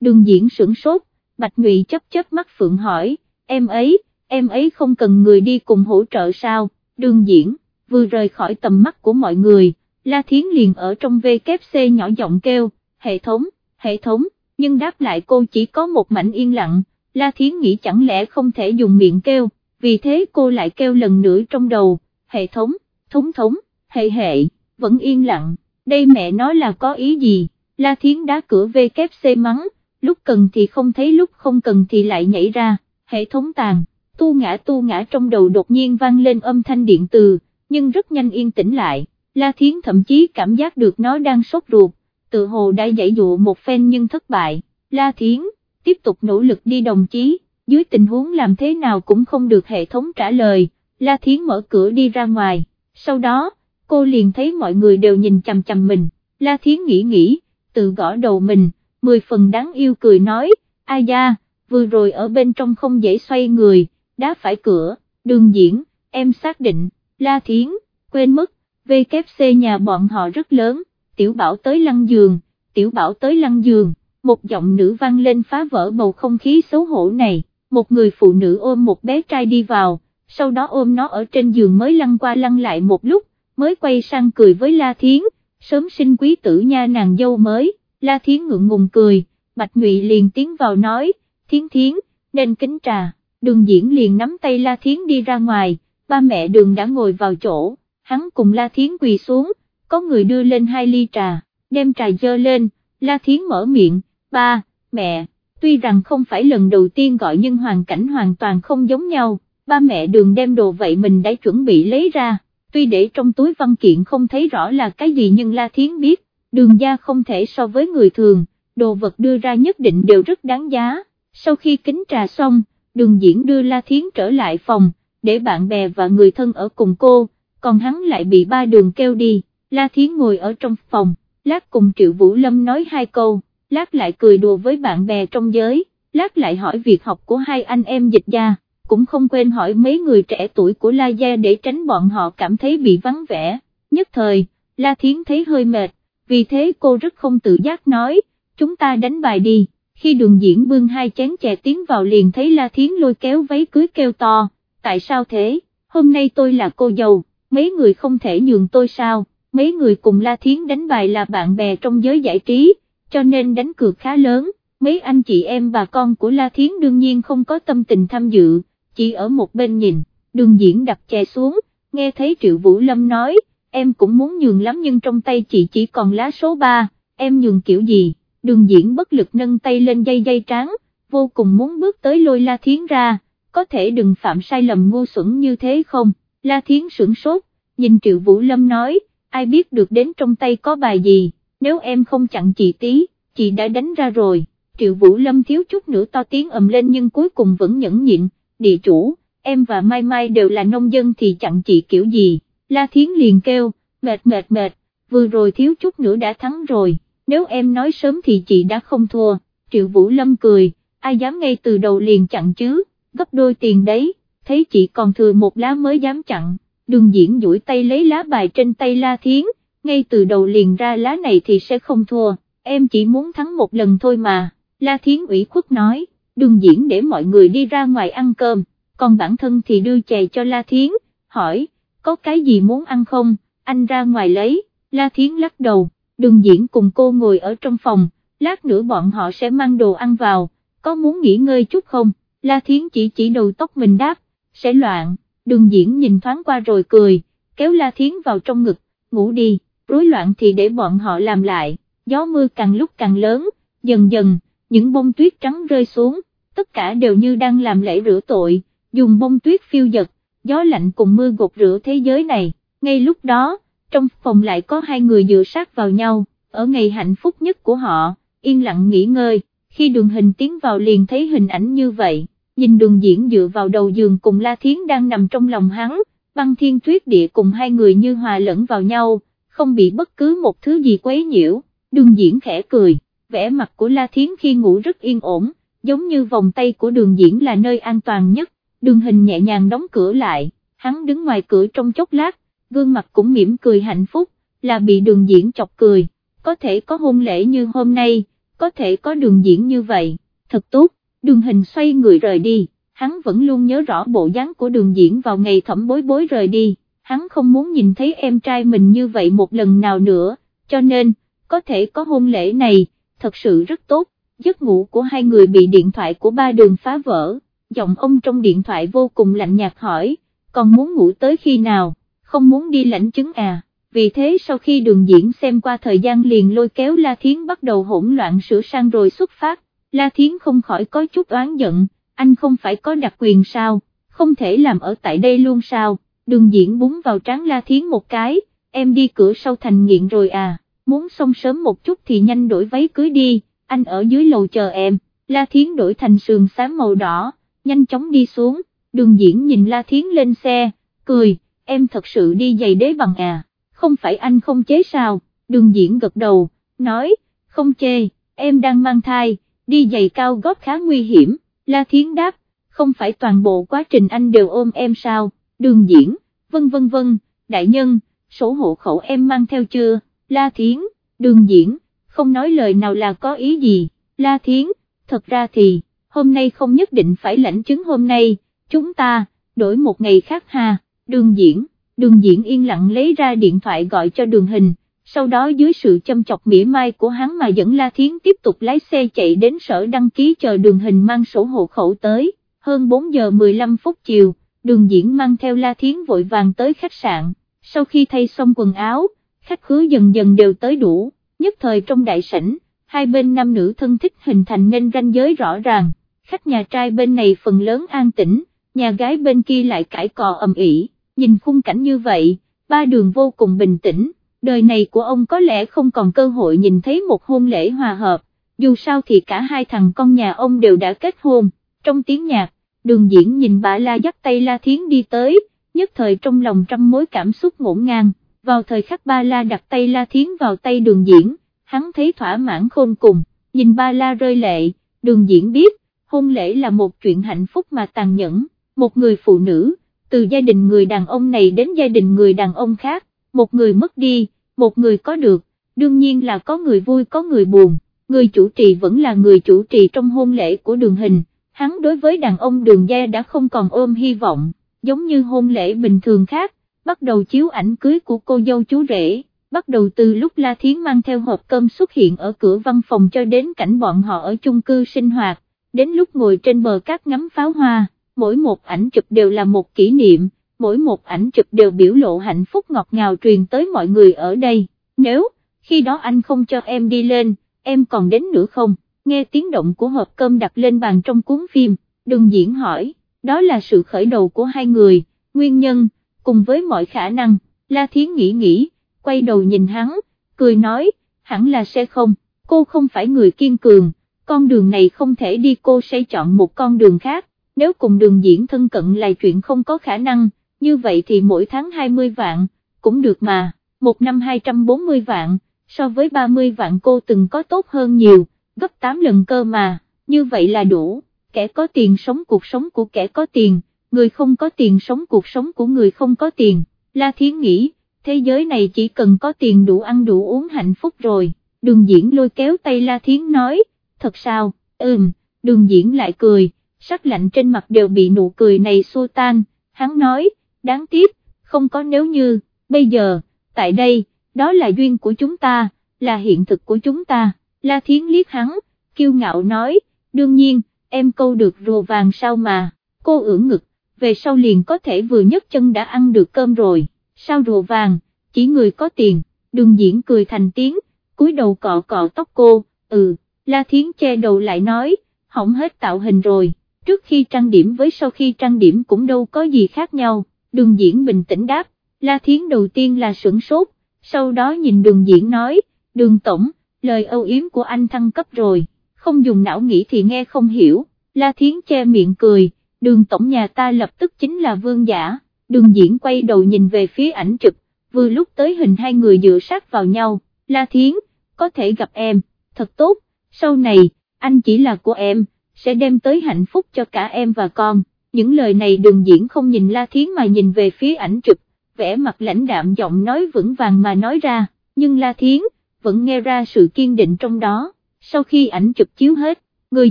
đường diễn sửng sốt, Bạch Ngụy chấp chấp mắt phượng hỏi, em ấy, em ấy không cần người đi cùng hỗ trợ sao, đường diễn, vừa rời khỏi tầm mắt của mọi người, La Thiến liền ở trong VKC nhỏ giọng kêu, hệ thống, hệ thống, nhưng đáp lại cô chỉ có một mảnh yên lặng, La Thiến nghĩ chẳng lẽ không thể dùng miệng kêu, vì thế cô lại kêu lần nữa trong đầu, hệ thống, thống thống, hệ hệ, vẫn yên lặng, đây mẹ nói là có ý gì, La Thiến đá cửa VKC mắng, lúc cần thì không thấy lúc không cần thì lại nhảy ra, hệ thống tàn, tu ngã tu ngã trong đầu đột nhiên vang lên âm thanh điện từ, nhưng rất nhanh yên tĩnh lại, La Thiến thậm chí cảm giác được nó đang sốt ruột, tự hồ đã dạy dụ một phen nhưng thất bại, La Thiến, tiếp tục nỗ lực đi đồng chí, dưới tình huống làm thế nào cũng không được hệ thống trả lời, La Thiến mở cửa đi ra ngoài, sau đó, cô liền thấy mọi người đều nhìn chằm chằm mình, La Thiến nghĩ nghĩ, tự gõ đầu mình, mười phần đáng yêu cười nói, ai da, vừa rồi ở bên trong không dễ xoay người, đá phải cửa, đường diễn, em xác định, La Thiến, quên mất, VKC nhà bọn họ rất lớn, tiểu bảo tới lăn giường, tiểu bảo tới lăn giường, một giọng nữ vang lên phá vỡ bầu không khí xấu hổ này, một người phụ nữ ôm một bé trai đi vào, sau đó ôm nó ở trên giường mới lăn qua lăn lại một lúc, mới quay sang cười với La Thiến, sớm sinh quý tử nha nàng dâu mới, La Thiến ngượng ngùng cười, Bạch Ngụy liền tiến vào nói, Thiến Thiến, nên kính trà, đường diễn liền nắm tay La Thiến đi ra ngoài, ba mẹ đường đã ngồi vào chỗ, hắn cùng La Thiến quỳ xuống, có người đưa lên hai ly trà, đem trà dơ lên, La Thiến mở miệng, ba, mẹ, tuy rằng không phải lần đầu tiên gọi nhưng hoàn cảnh hoàn toàn không giống nhau, ba mẹ đường đem đồ vậy mình đã chuẩn bị lấy ra, tuy để trong túi văn kiện không thấy rõ là cái gì nhưng La Thiến biết, đường gia không thể so với người thường, đồ vật đưa ra nhất định đều rất đáng giá, sau khi kính trà xong, đường diễn đưa La Thiến trở lại phòng, để bạn bè và người thân ở cùng cô, còn hắn lại bị ba đường kêu đi, La Thiến ngồi ở trong phòng, lát cùng Triệu Vũ Lâm nói hai câu, lát lại cười đùa với bạn bè trong giới, lát lại hỏi việc học của hai anh em dịch gia, cũng không quên hỏi mấy người trẻ tuổi của La Gia để tránh bọn họ cảm thấy bị vắng vẻ, nhất thời, La Thiến thấy hơi mệt, vì thế cô rất không tự giác nói, chúng ta đánh bài đi, khi đường diễn bưng hai chén chè tiến vào liền thấy La Thiến lôi kéo váy cưới kêu to, tại sao thế, hôm nay tôi là cô dâu, mấy người không thể nhường tôi sao, mấy người cùng La Thiến đánh bài là bạn bè trong giới giải trí, cho nên đánh cược khá lớn, mấy anh chị em bà con của La Thiến đương nhiên không có tâm tình tham dự, chỉ ở một bên nhìn, đường diễn đặt chè xuống, nghe thấy Triệu Vũ Lâm nói, em cũng muốn nhường lắm nhưng trong tay chị chỉ còn lá số 3, em nhường kiểu gì, đường diễn bất lực nâng tay lên dây dây trắng, vô cùng muốn bước tới lôi La Thiến ra, có thể đừng phạm sai lầm ngu xuẩn như thế không, La Thiến sửng sốt, nhìn Triệu Vũ Lâm nói, ai biết được đến trong tay có bài gì, nếu em không chặn chị tí, chị đã đánh ra rồi, Triệu Vũ Lâm thiếu chút nữa to tiếng ầm lên nhưng cuối cùng vẫn nhẫn nhịn, địa chủ, em và Mai Mai đều là nông dân thì chặn chị kiểu gì, La Thiến liền kêu, mệt mệt mệt, vừa rồi thiếu chút nữa đã thắng rồi, nếu em nói sớm thì chị đã không thua, Triệu Vũ Lâm cười, ai dám ngay từ đầu liền chặn chứ, gấp đôi tiền đấy, thấy chị còn thừa một lá mới dám chặn, đường diễn duỗi tay lấy lá bài trên tay La Thiến, ngay từ đầu liền ra lá này thì sẽ không thua, em chỉ muốn thắng một lần thôi mà, La Thiến ủy khuất nói, đường diễn để mọi người đi ra ngoài ăn cơm, còn bản thân thì đưa chè cho La Thiến, hỏi, có cái gì muốn ăn không, anh ra ngoài lấy, La Thiến lắc đầu, đường diễn cùng cô ngồi ở trong phòng, lát nữa bọn họ sẽ mang đồ ăn vào, có muốn nghỉ ngơi chút không, La Thiến chỉ chỉ đầu tóc mình đáp, sẽ loạn, đường diễn nhìn thoáng qua rồi cười, kéo La Thiến vào trong ngực, ngủ đi, rối loạn thì để bọn họ làm lại, gió mưa càng lúc càng lớn, dần dần, những bông tuyết trắng rơi xuống, tất cả đều như đang làm lễ rửa tội, dùng bông tuyết phiêu giật, gió lạnh cùng mưa gột rửa thế giới này, ngay lúc đó, trong phòng lại có hai người dựa sát vào nhau, ở ngày hạnh phúc nhất của họ, yên lặng nghỉ ngơi, khi đường hình tiến vào liền thấy hình ảnh như vậy, nhìn đường diễn dựa vào đầu giường cùng La Thiến đang nằm trong lòng hắn, băng thiên tuyết địa cùng hai người như hòa lẫn vào nhau, không bị bất cứ một thứ gì quấy nhiễu, đường diễn khẽ cười, vẻ mặt của La Thiến khi ngủ rất yên ổn, giống như vòng tay của đường diễn là nơi an toàn nhất, đường hình nhẹ nhàng đóng cửa lại, hắn đứng ngoài cửa trong chốc lát, gương mặt cũng mỉm cười hạnh phúc, là bị đường diễn chọc cười, có thể có hôn lễ như hôm nay, có thể có đường diễn như vậy, thật tốt, đường hình xoay người rời đi, hắn vẫn luôn nhớ rõ bộ dáng của đường diễn vào ngày thẩm bối bối rời đi, hắn không muốn nhìn thấy em trai mình như vậy một lần nào nữa, cho nên, có thể có hôn lễ này, thật sự rất tốt, giấc ngủ của hai người bị điện thoại của ba đường phá vỡ, giọng ông trong điện thoại vô cùng lạnh nhạt hỏi, còn muốn ngủ tới khi nào, không muốn đi lãnh chứng à, vì thế sau khi đường diễn xem qua thời gian liền lôi kéo La Thiến bắt đầu hỗn loạn sửa sang rồi xuất phát, La Thiến không khỏi có chút oán giận, anh không phải có đặc quyền sao, không thể làm ở tại đây luôn sao, đường diễn búng vào trán La Thiến một cái, em đi cửa sau thành nghiện rồi à, muốn xong sớm một chút thì nhanh đổi váy cưới đi, anh ở dưới lầu chờ em, La Thiến đổi thành sườn xám màu đỏ, nhanh chóng đi xuống, đường diễn nhìn La Thiến lên xe, cười, em thật sự đi giày đế bằng à, không phải anh không chế sao, đường diễn gật đầu, nói, không chê, em đang mang thai, đi giày cao gót khá nguy hiểm, La Thiến đáp, không phải toàn bộ quá trình anh đều ôm em sao, đường diễn, vân vân vân, đại nhân, sổ hộ khẩu em mang theo chưa, La Thiến, đường diễn, không nói lời nào là có ý gì, La Thiến, thật ra thì, hôm nay không nhất định phải lãnh chứng hôm nay, chúng ta, đổi một ngày khác ha, đường diễn, đường diễn yên lặng lấy ra điện thoại gọi cho đường hình, sau đó dưới sự châm chọc mỉa mai của hắn mà dẫn La Thiến tiếp tục lái xe chạy đến sở đăng ký chờ đường hình mang sổ hộ khẩu tới, hơn 4 giờ 15 phút chiều, đường diễn mang theo La Thiến vội vàng tới khách sạn, sau khi thay xong quần áo, khách khứa dần dần đều tới đủ, nhất thời trong đại sảnh, hai bên nam nữ thân thích hình thành nên ranh giới rõ ràng, khách nhà trai bên này phần lớn an tĩnh, nhà gái bên kia lại cãi cò ầm ĩ, nhìn khung cảnh như vậy, ba đường vô cùng bình tĩnh, đời này của ông có lẽ không còn cơ hội nhìn thấy một hôn lễ hòa hợp, dù sao thì cả hai thằng con nhà ông đều đã kết hôn, trong tiếng nhạc, đường diễn nhìn bà La dắt tay La Thiến đi tới, nhất thời trong lòng trăm mối cảm xúc ngổn ngang, vào thời khắc ba La đặt tay La Thiến vào tay đường diễn, hắn thấy thỏa mãn khôn cùng, nhìn ba La rơi lệ, đường diễn biết, hôn lễ là một chuyện hạnh phúc mà tàn nhẫn, một người phụ nữ, từ gia đình người đàn ông này đến gia đình người đàn ông khác, một người mất đi, một người có được, đương nhiên là có người vui có người buồn, người chủ trì vẫn là người chủ trì trong hôn lễ của đường hình, hắn đối với đàn ông đường gia đã không còn ôm hy vọng, giống như hôn lễ bình thường khác, bắt đầu chiếu ảnh cưới của cô dâu chú rể, bắt đầu từ lúc La Thiến mang theo hộp cơm xuất hiện ở cửa văn phòng cho đến cảnh bọn họ ở chung cư sinh hoạt, đến lúc ngồi trên bờ cát ngắm pháo hoa, mỗi một ảnh chụp đều là một kỷ niệm, mỗi một ảnh chụp đều biểu lộ hạnh phúc ngọt ngào truyền tới mọi người ở đây, nếu, khi đó anh không cho em đi lên, em còn đến nữa không, nghe tiếng động của hộp cơm đặt lên bàn trong cuốn phim, đừng diễn hỏi, đó là sự khởi đầu của hai người, nguyên nhân, cùng với mọi khả năng, La Thiến nghĩ nghĩ, quay đầu nhìn hắn, cười nói, hẳn là sẽ không, cô không phải người kiên cường, con đường này không thể đi cô sẽ chọn một con đường khác, nếu cùng đường diễn thân cận là chuyện không có khả năng, như vậy thì mỗi tháng 20 vạn, cũng được mà, một năm 240 vạn, so với 30 vạn cô từng có tốt hơn nhiều, gấp 8 lần cơ mà, như vậy là đủ, kẻ có tiền sống cuộc sống của kẻ có tiền, người không có tiền sống cuộc sống của người không có tiền, La Thiến nghĩ, thế giới này chỉ cần có tiền đủ ăn đủ uống hạnh phúc rồi, đường diễn lôi kéo tay La Thiến nói, thật sao, ừm, đường diễn lại cười, sắc lạnh trên mặt đều bị nụ cười này xua tan, hắn nói, đáng tiếc, không có nếu như, bây giờ, tại đây, đó là duyên của chúng ta, là hiện thực của chúng ta, La Thiến liếc hắn, kiêu ngạo nói, đương nhiên, em câu được rùa vàng sao mà, cô ưỡn ngực, về sau liền có thể vừa nhấc chân đã ăn được cơm rồi, sao rùa vàng, chỉ người có tiền, đường diễn cười thành tiếng, cúi đầu cọ cọ tóc cô, ừ, La Thiến che đầu lại nói, hỏng hết tạo hình rồi, trước khi trang điểm với sau khi trang điểm cũng đâu có gì khác nhau, đường diễn bình tĩnh đáp, La Thiến đầu tiên là sửng sốt, sau đó nhìn đường diễn nói, đường tổng, lời âu yếm của anh thăng cấp rồi, không dùng não nghĩ thì nghe không hiểu, La Thiến che miệng cười, đường tổng nhà ta lập tức chính là vương giả, đường diễn quay đầu nhìn về phía ảnh chụp, vừa lúc tới hình hai người dựa sát vào nhau, La Thiến, có thể gặp em, thật tốt, sau này, anh chỉ là của em, sẽ đem tới hạnh phúc cho cả em và con, những lời này đường diễn không nhìn La Thiến mà nhìn về phía ảnh chụp, vẻ mặt lãnh đạm giọng nói vững vàng mà nói ra, nhưng La Thiến, vẫn nghe ra sự kiên định trong đó, sau khi ảnh chụp chiếu hết, người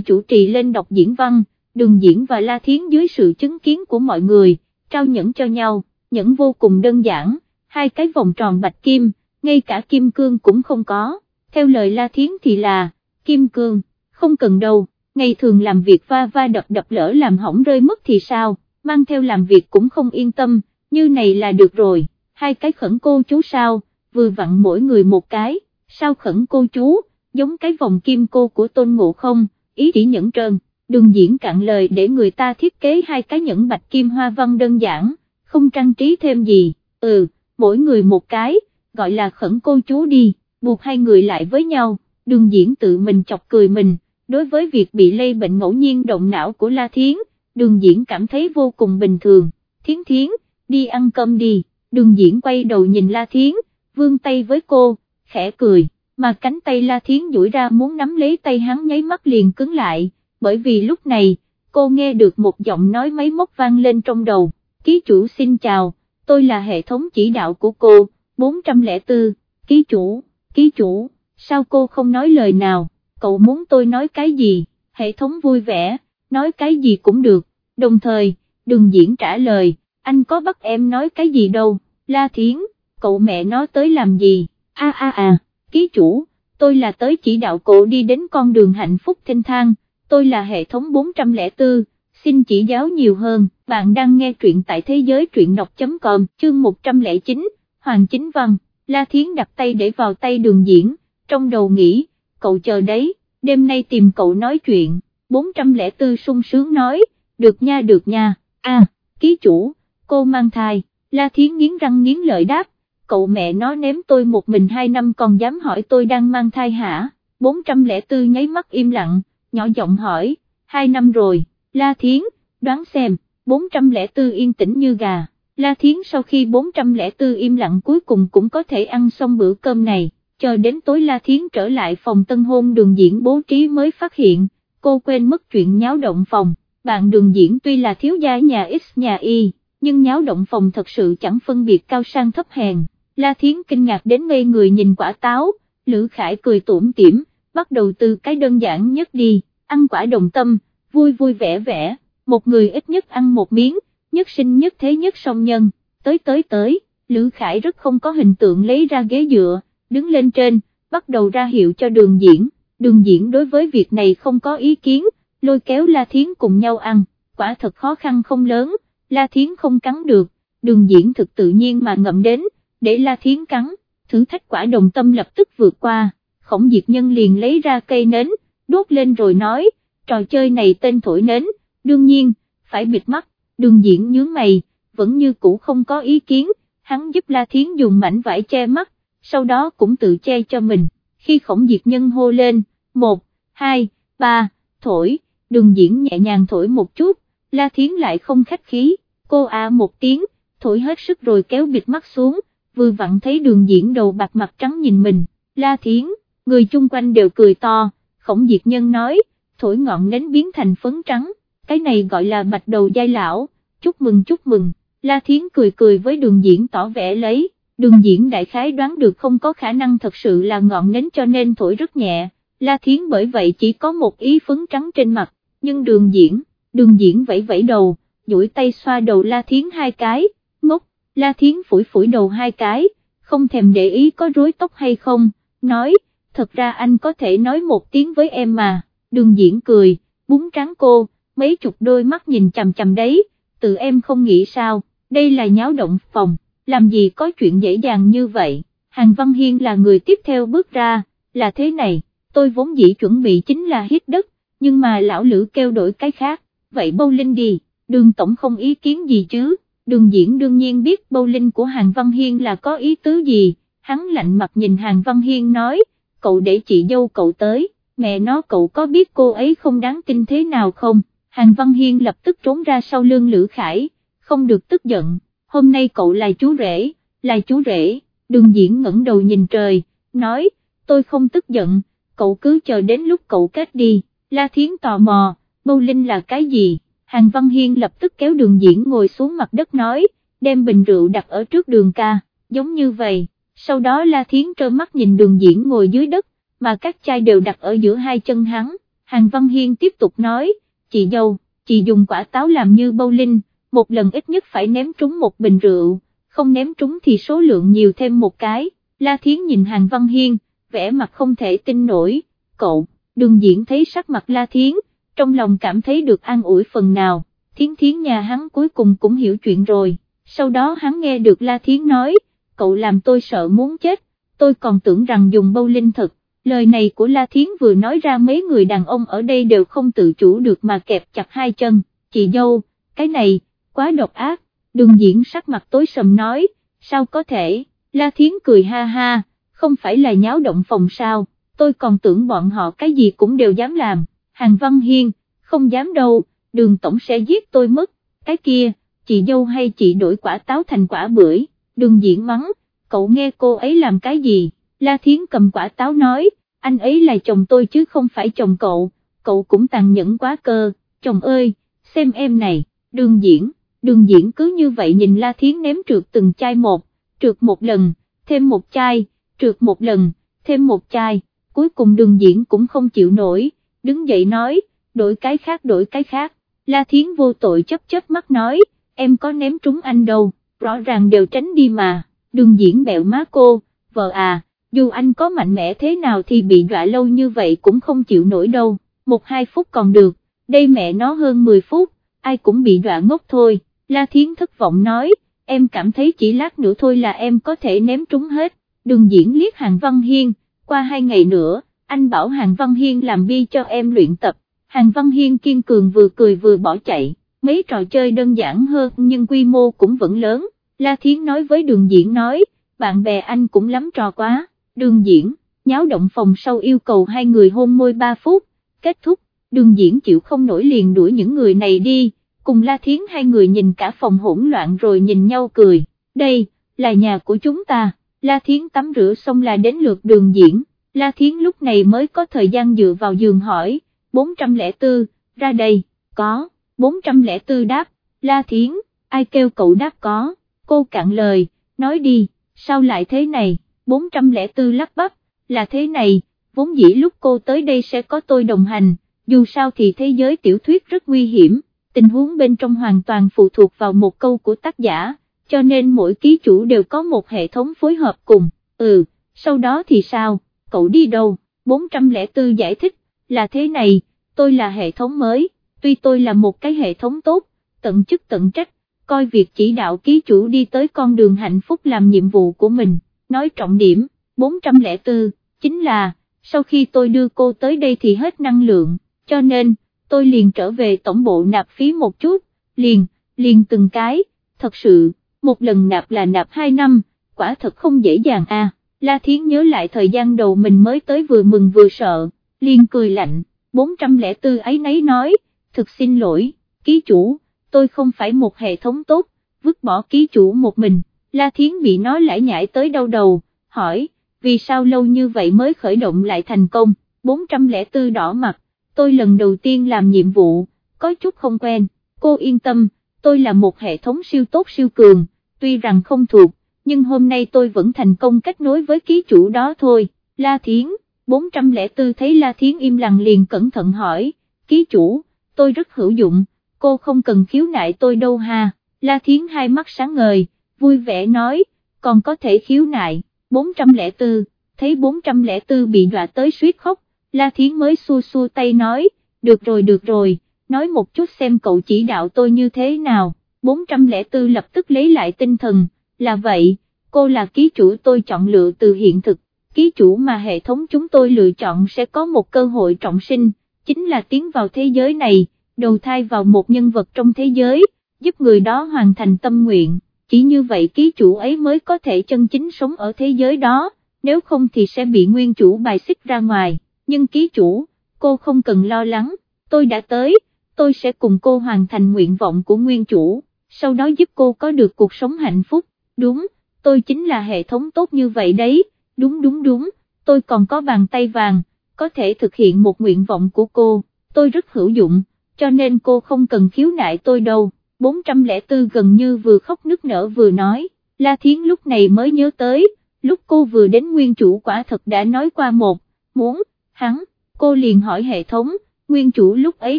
chủ trì lên đọc diễn văn, đường diễn và La Thiến dưới sự chứng kiến của mọi người, trao nhẫn cho nhau, nhẫn vô cùng đơn giản, hai cái vòng tròn bạch kim, ngay cả kim cương cũng không có, theo lời La Thiến thì là, kim cương, không cần đâu, ngày thường làm việc va va đập đập lỡ làm hỏng rơi mất thì sao, mang theo làm việc cũng không yên tâm, như này là được rồi, hai cái khẩn cô chú sao, vừa vặn mỗi người một cái, sao khẩn cô chú, giống cái vòng kim cô của tôn ngộ không, ý chỉ nhẫn trơn, đường diễn cạn lời để người ta thiết kế hai cái nhẫn bạch kim hoa văn đơn giản, không trang trí thêm gì, ừ, mỗi người một cái, gọi là khẩn cô chú đi, buộc hai người lại với nhau, đường diễn tự mình chọc cười mình, đối với việc bị lây bệnh ngẫu nhiên động não của La Thiến, đường diễn cảm thấy vô cùng bình thường, thiến thiến, đi ăn cơm đi, đường diễn quay đầu nhìn La Thiến, vương tay với cô, khẽ cười, mà cánh tay La Thiến duỗi ra muốn nắm lấy tay hắn nháy mắt liền cứng lại, bởi vì lúc này, cô nghe được một giọng nói máy móc vang lên trong đầu, ký chủ xin chào, tôi là hệ thống chỉ đạo của cô, 404, ký chủ, ký chủ, sao cô không nói lời nào, cậu muốn tôi nói cái gì, hệ thống vui vẻ, nói cái gì cũng được, đồng thời, đừng diễn trả lời, anh có bắt em nói cái gì đâu, La Thiến, cậu mẹ nó tới làm gì, a a a, ký chủ, tôi là tới chỉ đạo cậu đi đến con đường hạnh phúc thanh thang, tôi là hệ thống 404, xin chỉ giáo nhiều hơn, bạn đang nghe truyện tại thế giới truyện đọc.com, chương 109, Hoàng Chính Văn, La Thiến đặt tay để vào tay đường diễn, trong đầu nghĩ, cậu chờ đấy, đêm nay tìm cậu nói chuyện, 404 sung sướng nói, được nha được nha, a ký chủ, cô mang thai, La Thiến nghiến răng nghiến lợi đáp, cậu mẹ nó ném tôi một mình hai năm còn dám hỏi tôi đang mang thai hả, 404 nháy mắt im lặng, nhỏ giọng hỏi, hai năm rồi, La Thiến, đoán xem, 404 yên tĩnh như gà, La Thiến sau khi 404 im lặng cuối cùng cũng có thể ăn xong bữa cơm này, chờ đến tối La Thiến trở lại phòng tân hôn đường diễn bố trí mới phát hiện, cô quên mất chuyện nháo động phòng, bạn đường diễn tuy là thiếu gia nhà X nhà Y, nhưng nháo động phòng thật sự chẳng phân biệt cao sang thấp hèn, La Thiến kinh ngạc đến ngây người nhìn quả táo, Lữ Khải cười tủm tỉm, bắt đầu từ cái đơn giản nhất đi, ăn quả đồng tâm, vui vui vẻ vẻ, một người ít nhất ăn một miếng, nhất sinh nhất thế nhất song nhân, tới tới tới, Lữ Khải rất không có hình tượng lấy ra ghế dựa, đứng lên trên, bắt đầu ra hiệu cho đường diễn, đường diễn đối với việc này không có ý kiến, lôi kéo La Thiến cùng nhau ăn, quả thật khó khăn không lớn, La Thiến không cắn được, đường diễn thực tự nhiên mà ngậm đến, để La Thiến cắn, thử thách quả đồng tâm lập tức vượt qua, khổng diệt nhân liền lấy ra cây nến, đốt lên rồi nói, trò chơi này tên thổi nến, đương nhiên, phải bịt mắt, đường diễn nhướng mày, vẫn như cũ không có ý kiến, hắn giúp La Thiến dùng mảnh vải che mắt, sau đó cũng tự che cho mình, khi khổng diệt nhân hô lên, một, hai, ba, thổi, đường diễn nhẹ nhàng thổi một chút, La Thiến lại không khách khí, cô à một tiếng, thổi hết sức rồi kéo bịt mắt xuống, vừa vặn thấy đường diễn đầu bạc mặt trắng nhìn mình, La Thiến, người chung quanh đều cười to, khổng diệt nhân nói, thổi ngọn nến biến thành phấn trắng, cái này gọi là bạch đầu giai lão, chúc mừng chúc mừng, La Thiến cười cười với đường diễn tỏ vẻ lấy, đường diễn đại khái đoán được không có khả năng thật sự là ngọn nến cho nên thổi rất nhẹ, La Thiến bởi vậy chỉ có một ý phấn trắng trên mặt, nhưng đường diễn, đường diễn vẫy vẫy đầu, duỗi tay xoa đầu La Thiến hai cái, ngốc, La Thiến phủi phủi đầu hai cái, không thèm để ý có rối tóc hay không, nói, thật ra anh có thể nói một tiếng với em mà, đường diễn cười, búng trắng cô, mấy chục đôi mắt nhìn chằm chằm đấy, tự em không nghĩ sao, đây là nháo động phòng, làm gì có chuyện dễ dàng như vậy, Hàng Văn Hiên là người tiếp theo bước ra, là thế này, tôi vốn dĩ chuẩn bị chính là hít đất, nhưng mà lão lữ kêu đổi cái khác, vậy bâu linh đi, đường tổng không ý kiến gì chứ, đường diễn đương nhiên biết bâu linh của Hàng Văn Hiên là có ý tứ gì, hắn lạnh mặt nhìn Hàng Văn Hiên nói, cậu để chị dâu cậu tới, mẹ nó cậu có biết cô ấy không đáng tin thế nào không, Hàng Văn Hiên lập tức trốn ra sau lưng Lữ Khải, không được tức giận, hôm nay cậu là chú rể, là chú rể, đường diễn ngẩng đầu nhìn trời, nói, tôi không tức giận, cậu cứ chờ đến lúc cậu kết đi, La Thiến tò mò, bâu linh là cái gì, Hàng Văn Hiên lập tức kéo đường diễn ngồi xuống mặt đất nói, đem bình rượu đặt ở trước đường ca, giống như vậy, sau đó La Thiến trơ mắt nhìn đường diễn ngồi dưới đất, mà các chai đều đặt ở giữa hai chân hắn, Hàng Văn Hiên tiếp tục nói, chị dâu, chị dùng quả táo làm như bâu linh, một lần ít nhất phải ném trúng một bình rượu, không ném trúng thì số lượng nhiều thêm một cái, La Thiến nhìn Hàng Văn Hiên, vẻ mặt không thể tin nổi, cậu, đường diễn thấy sắc mặt La Thiến, trong lòng cảm thấy được an ủi phần nào, Thiến Thiến nhà hắn cuối cùng cũng hiểu chuyện rồi, sau đó hắn nghe được La Thiến nói, cậu làm tôi sợ muốn chết, tôi còn tưởng rằng dùng bâu linh thật, lời này của La Thiến vừa nói ra mấy người đàn ông ở đây đều không tự chủ được mà kẹp chặt hai chân, chị dâu, cái này, quá độc ác, đường diễn sắc mặt tối sầm nói, sao có thể, La Thiến cười ha ha, không phải là nháo động phòng sao, tôi còn tưởng bọn họ cái gì cũng đều dám làm, Hàng Văn Hiên, không dám đâu, đường tổng sẽ giết tôi mất, cái kia, chị dâu hay chị đổi quả táo thành quả bưởi, đường diễn mắng, cậu nghe cô ấy làm cái gì, La Thiến cầm quả táo nói, anh ấy là chồng tôi chứ không phải chồng cậu, cậu cũng tàn nhẫn quá cơ, chồng ơi, xem em này, đường diễn, đường diễn cứ như vậy nhìn La Thiến ném trượt từng chai một, trượt một lần, thêm một chai, trượt một lần, thêm một chai, cuối cùng đường diễn cũng không chịu nổi, đứng dậy nói, đổi cái khác đổi cái khác, La Thiến vô tội chấp chấp mắt nói, em có ném trúng anh đâu, rõ ràng đều tránh đi mà, đường diễn bẹo má cô, vợ à, dù anh có mạnh mẽ thế nào thì bị dọa lâu như vậy cũng không chịu nổi đâu, một hai phút còn được, đây mẹ nó hơn 10 phút, ai cũng bị dọa ngốc thôi, La Thiến thất vọng nói, em cảm thấy chỉ lát nữa thôi là em có thể ném trúng hết, đường diễn liếc Hàng Văn Hiên, qua hai ngày nữa, anh bảo Hàng Văn Hiên làm bi cho em luyện tập, Hàng Văn Hiên kiên cường vừa cười vừa bỏ chạy, mấy trò chơi đơn giản hơn nhưng quy mô cũng vẫn lớn, La Thiến nói với đường diễn nói, bạn bè anh cũng lắm trò quá, đường diễn, nháo động phòng sau yêu cầu hai người hôn môi 3 phút, kết thúc, đường diễn chịu không nổi liền đuổi những người này đi, cùng La Thiến hai người nhìn cả phòng hỗn loạn rồi nhìn nhau cười, đây, là nhà của chúng ta, La Thiến tắm rửa xong là đến lượt đường diễn, La Thiến lúc này mới có thời gian dựa vào giường hỏi, 404, ra đây, có, 404 đáp, La Thiến, ai kêu cậu đáp có, cô cạn lời, nói đi, sao lại thế này, 404 lắp bắp, là thế này, vốn dĩ lúc cô tới đây sẽ có tôi đồng hành, dù sao thì thế giới tiểu thuyết rất nguy hiểm, tình huống bên trong hoàn toàn phụ thuộc vào một câu của tác giả, cho nên mỗi ký chủ đều có một hệ thống phối hợp cùng, ừ, sau đó thì sao, cậu đi đâu, 404 giải thích, là thế này, tôi là hệ thống mới, tuy tôi là một cái hệ thống tốt, tận chức tận trách, coi việc chỉ đạo ký chủ đi tới con đường hạnh phúc làm nhiệm vụ của mình, nói trọng điểm, 404, chính là, sau khi tôi đưa cô tới đây thì hết năng lượng, cho nên, tôi liền trở về tổng bộ nạp phí một chút, liền, liền từng cái, thật sự, một lần nạp là nạp 2 năm, quả thật không dễ dàng à, La Thiến nhớ lại thời gian đầu mình mới tới vừa mừng vừa sợ, liền cười lạnh, 404 ấy nấy nói, thực xin lỗi, ký chủ, tôi không phải một hệ thống tốt, vứt bỏ ký chủ một mình, La Thiến bị nói lại nhảy tới đau đầu, hỏi, vì sao lâu như vậy mới khởi động lại thành công, 404 đỏ mặt, tôi lần đầu tiên làm nhiệm vụ, có chút không quen, cô yên tâm, tôi là một hệ thống siêu tốt siêu cường, tuy rằng không thuộc, nhưng hôm nay tôi vẫn thành công kết nối với ký chủ đó thôi, La Thiến, 404 thấy La Thiến im lặng liền cẩn thận hỏi, ký chủ, tôi rất hữu dụng, cô không cần khiếu nại tôi đâu ha, La Thiến hai mắt sáng ngời, vui vẻ nói, còn có thể khiếu nại, 404, thấy 404 bị đọa tới suýt khóc, La Thiến mới xua xua tay nói, được rồi được rồi, nói một chút xem cậu chỉ đạo tôi như thế nào, 404 lập tức lấy lại tinh thần, là vậy, cô là ký chủ tôi chọn lựa từ hiện thực, ký chủ mà hệ thống chúng tôi lựa chọn sẽ có một cơ hội trọng sinh, chính là tiến vào thế giới này, đầu thai vào một nhân vật trong thế giới, giúp người đó hoàn thành tâm nguyện, chỉ như vậy ký chủ ấy mới có thể chân chính sống ở thế giới đó, nếu không thì sẽ bị nguyên chủ bài xích ra ngoài, nhưng ký chủ, cô không cần lo lắng, tôi đã tới, tôi sẽ cùng cô hoàn thành nguyện vọng của nguyên chủ, sau đó giúp cô có được cuộc sống hạnh phúc, đúng, tôi chính là hệ thống tốt như vậy đấy, đúng đúng đúng, tôi còn có bàn tay vàng, có thể thực hiện một nguyện vọng của cô, tôi rất hữu dụng, cho nên cô không cần khiếu nại tôi đâu. 404 gần như vừa khóc nức nở vừa nói, La Thiến lúc này mới nhớ tới, lúc cô vừa đến nguyên chủ quả thật đã nói qua một, muốn, hắn, cô liền hỏi hệ thống, nguyên chủ lúc ấy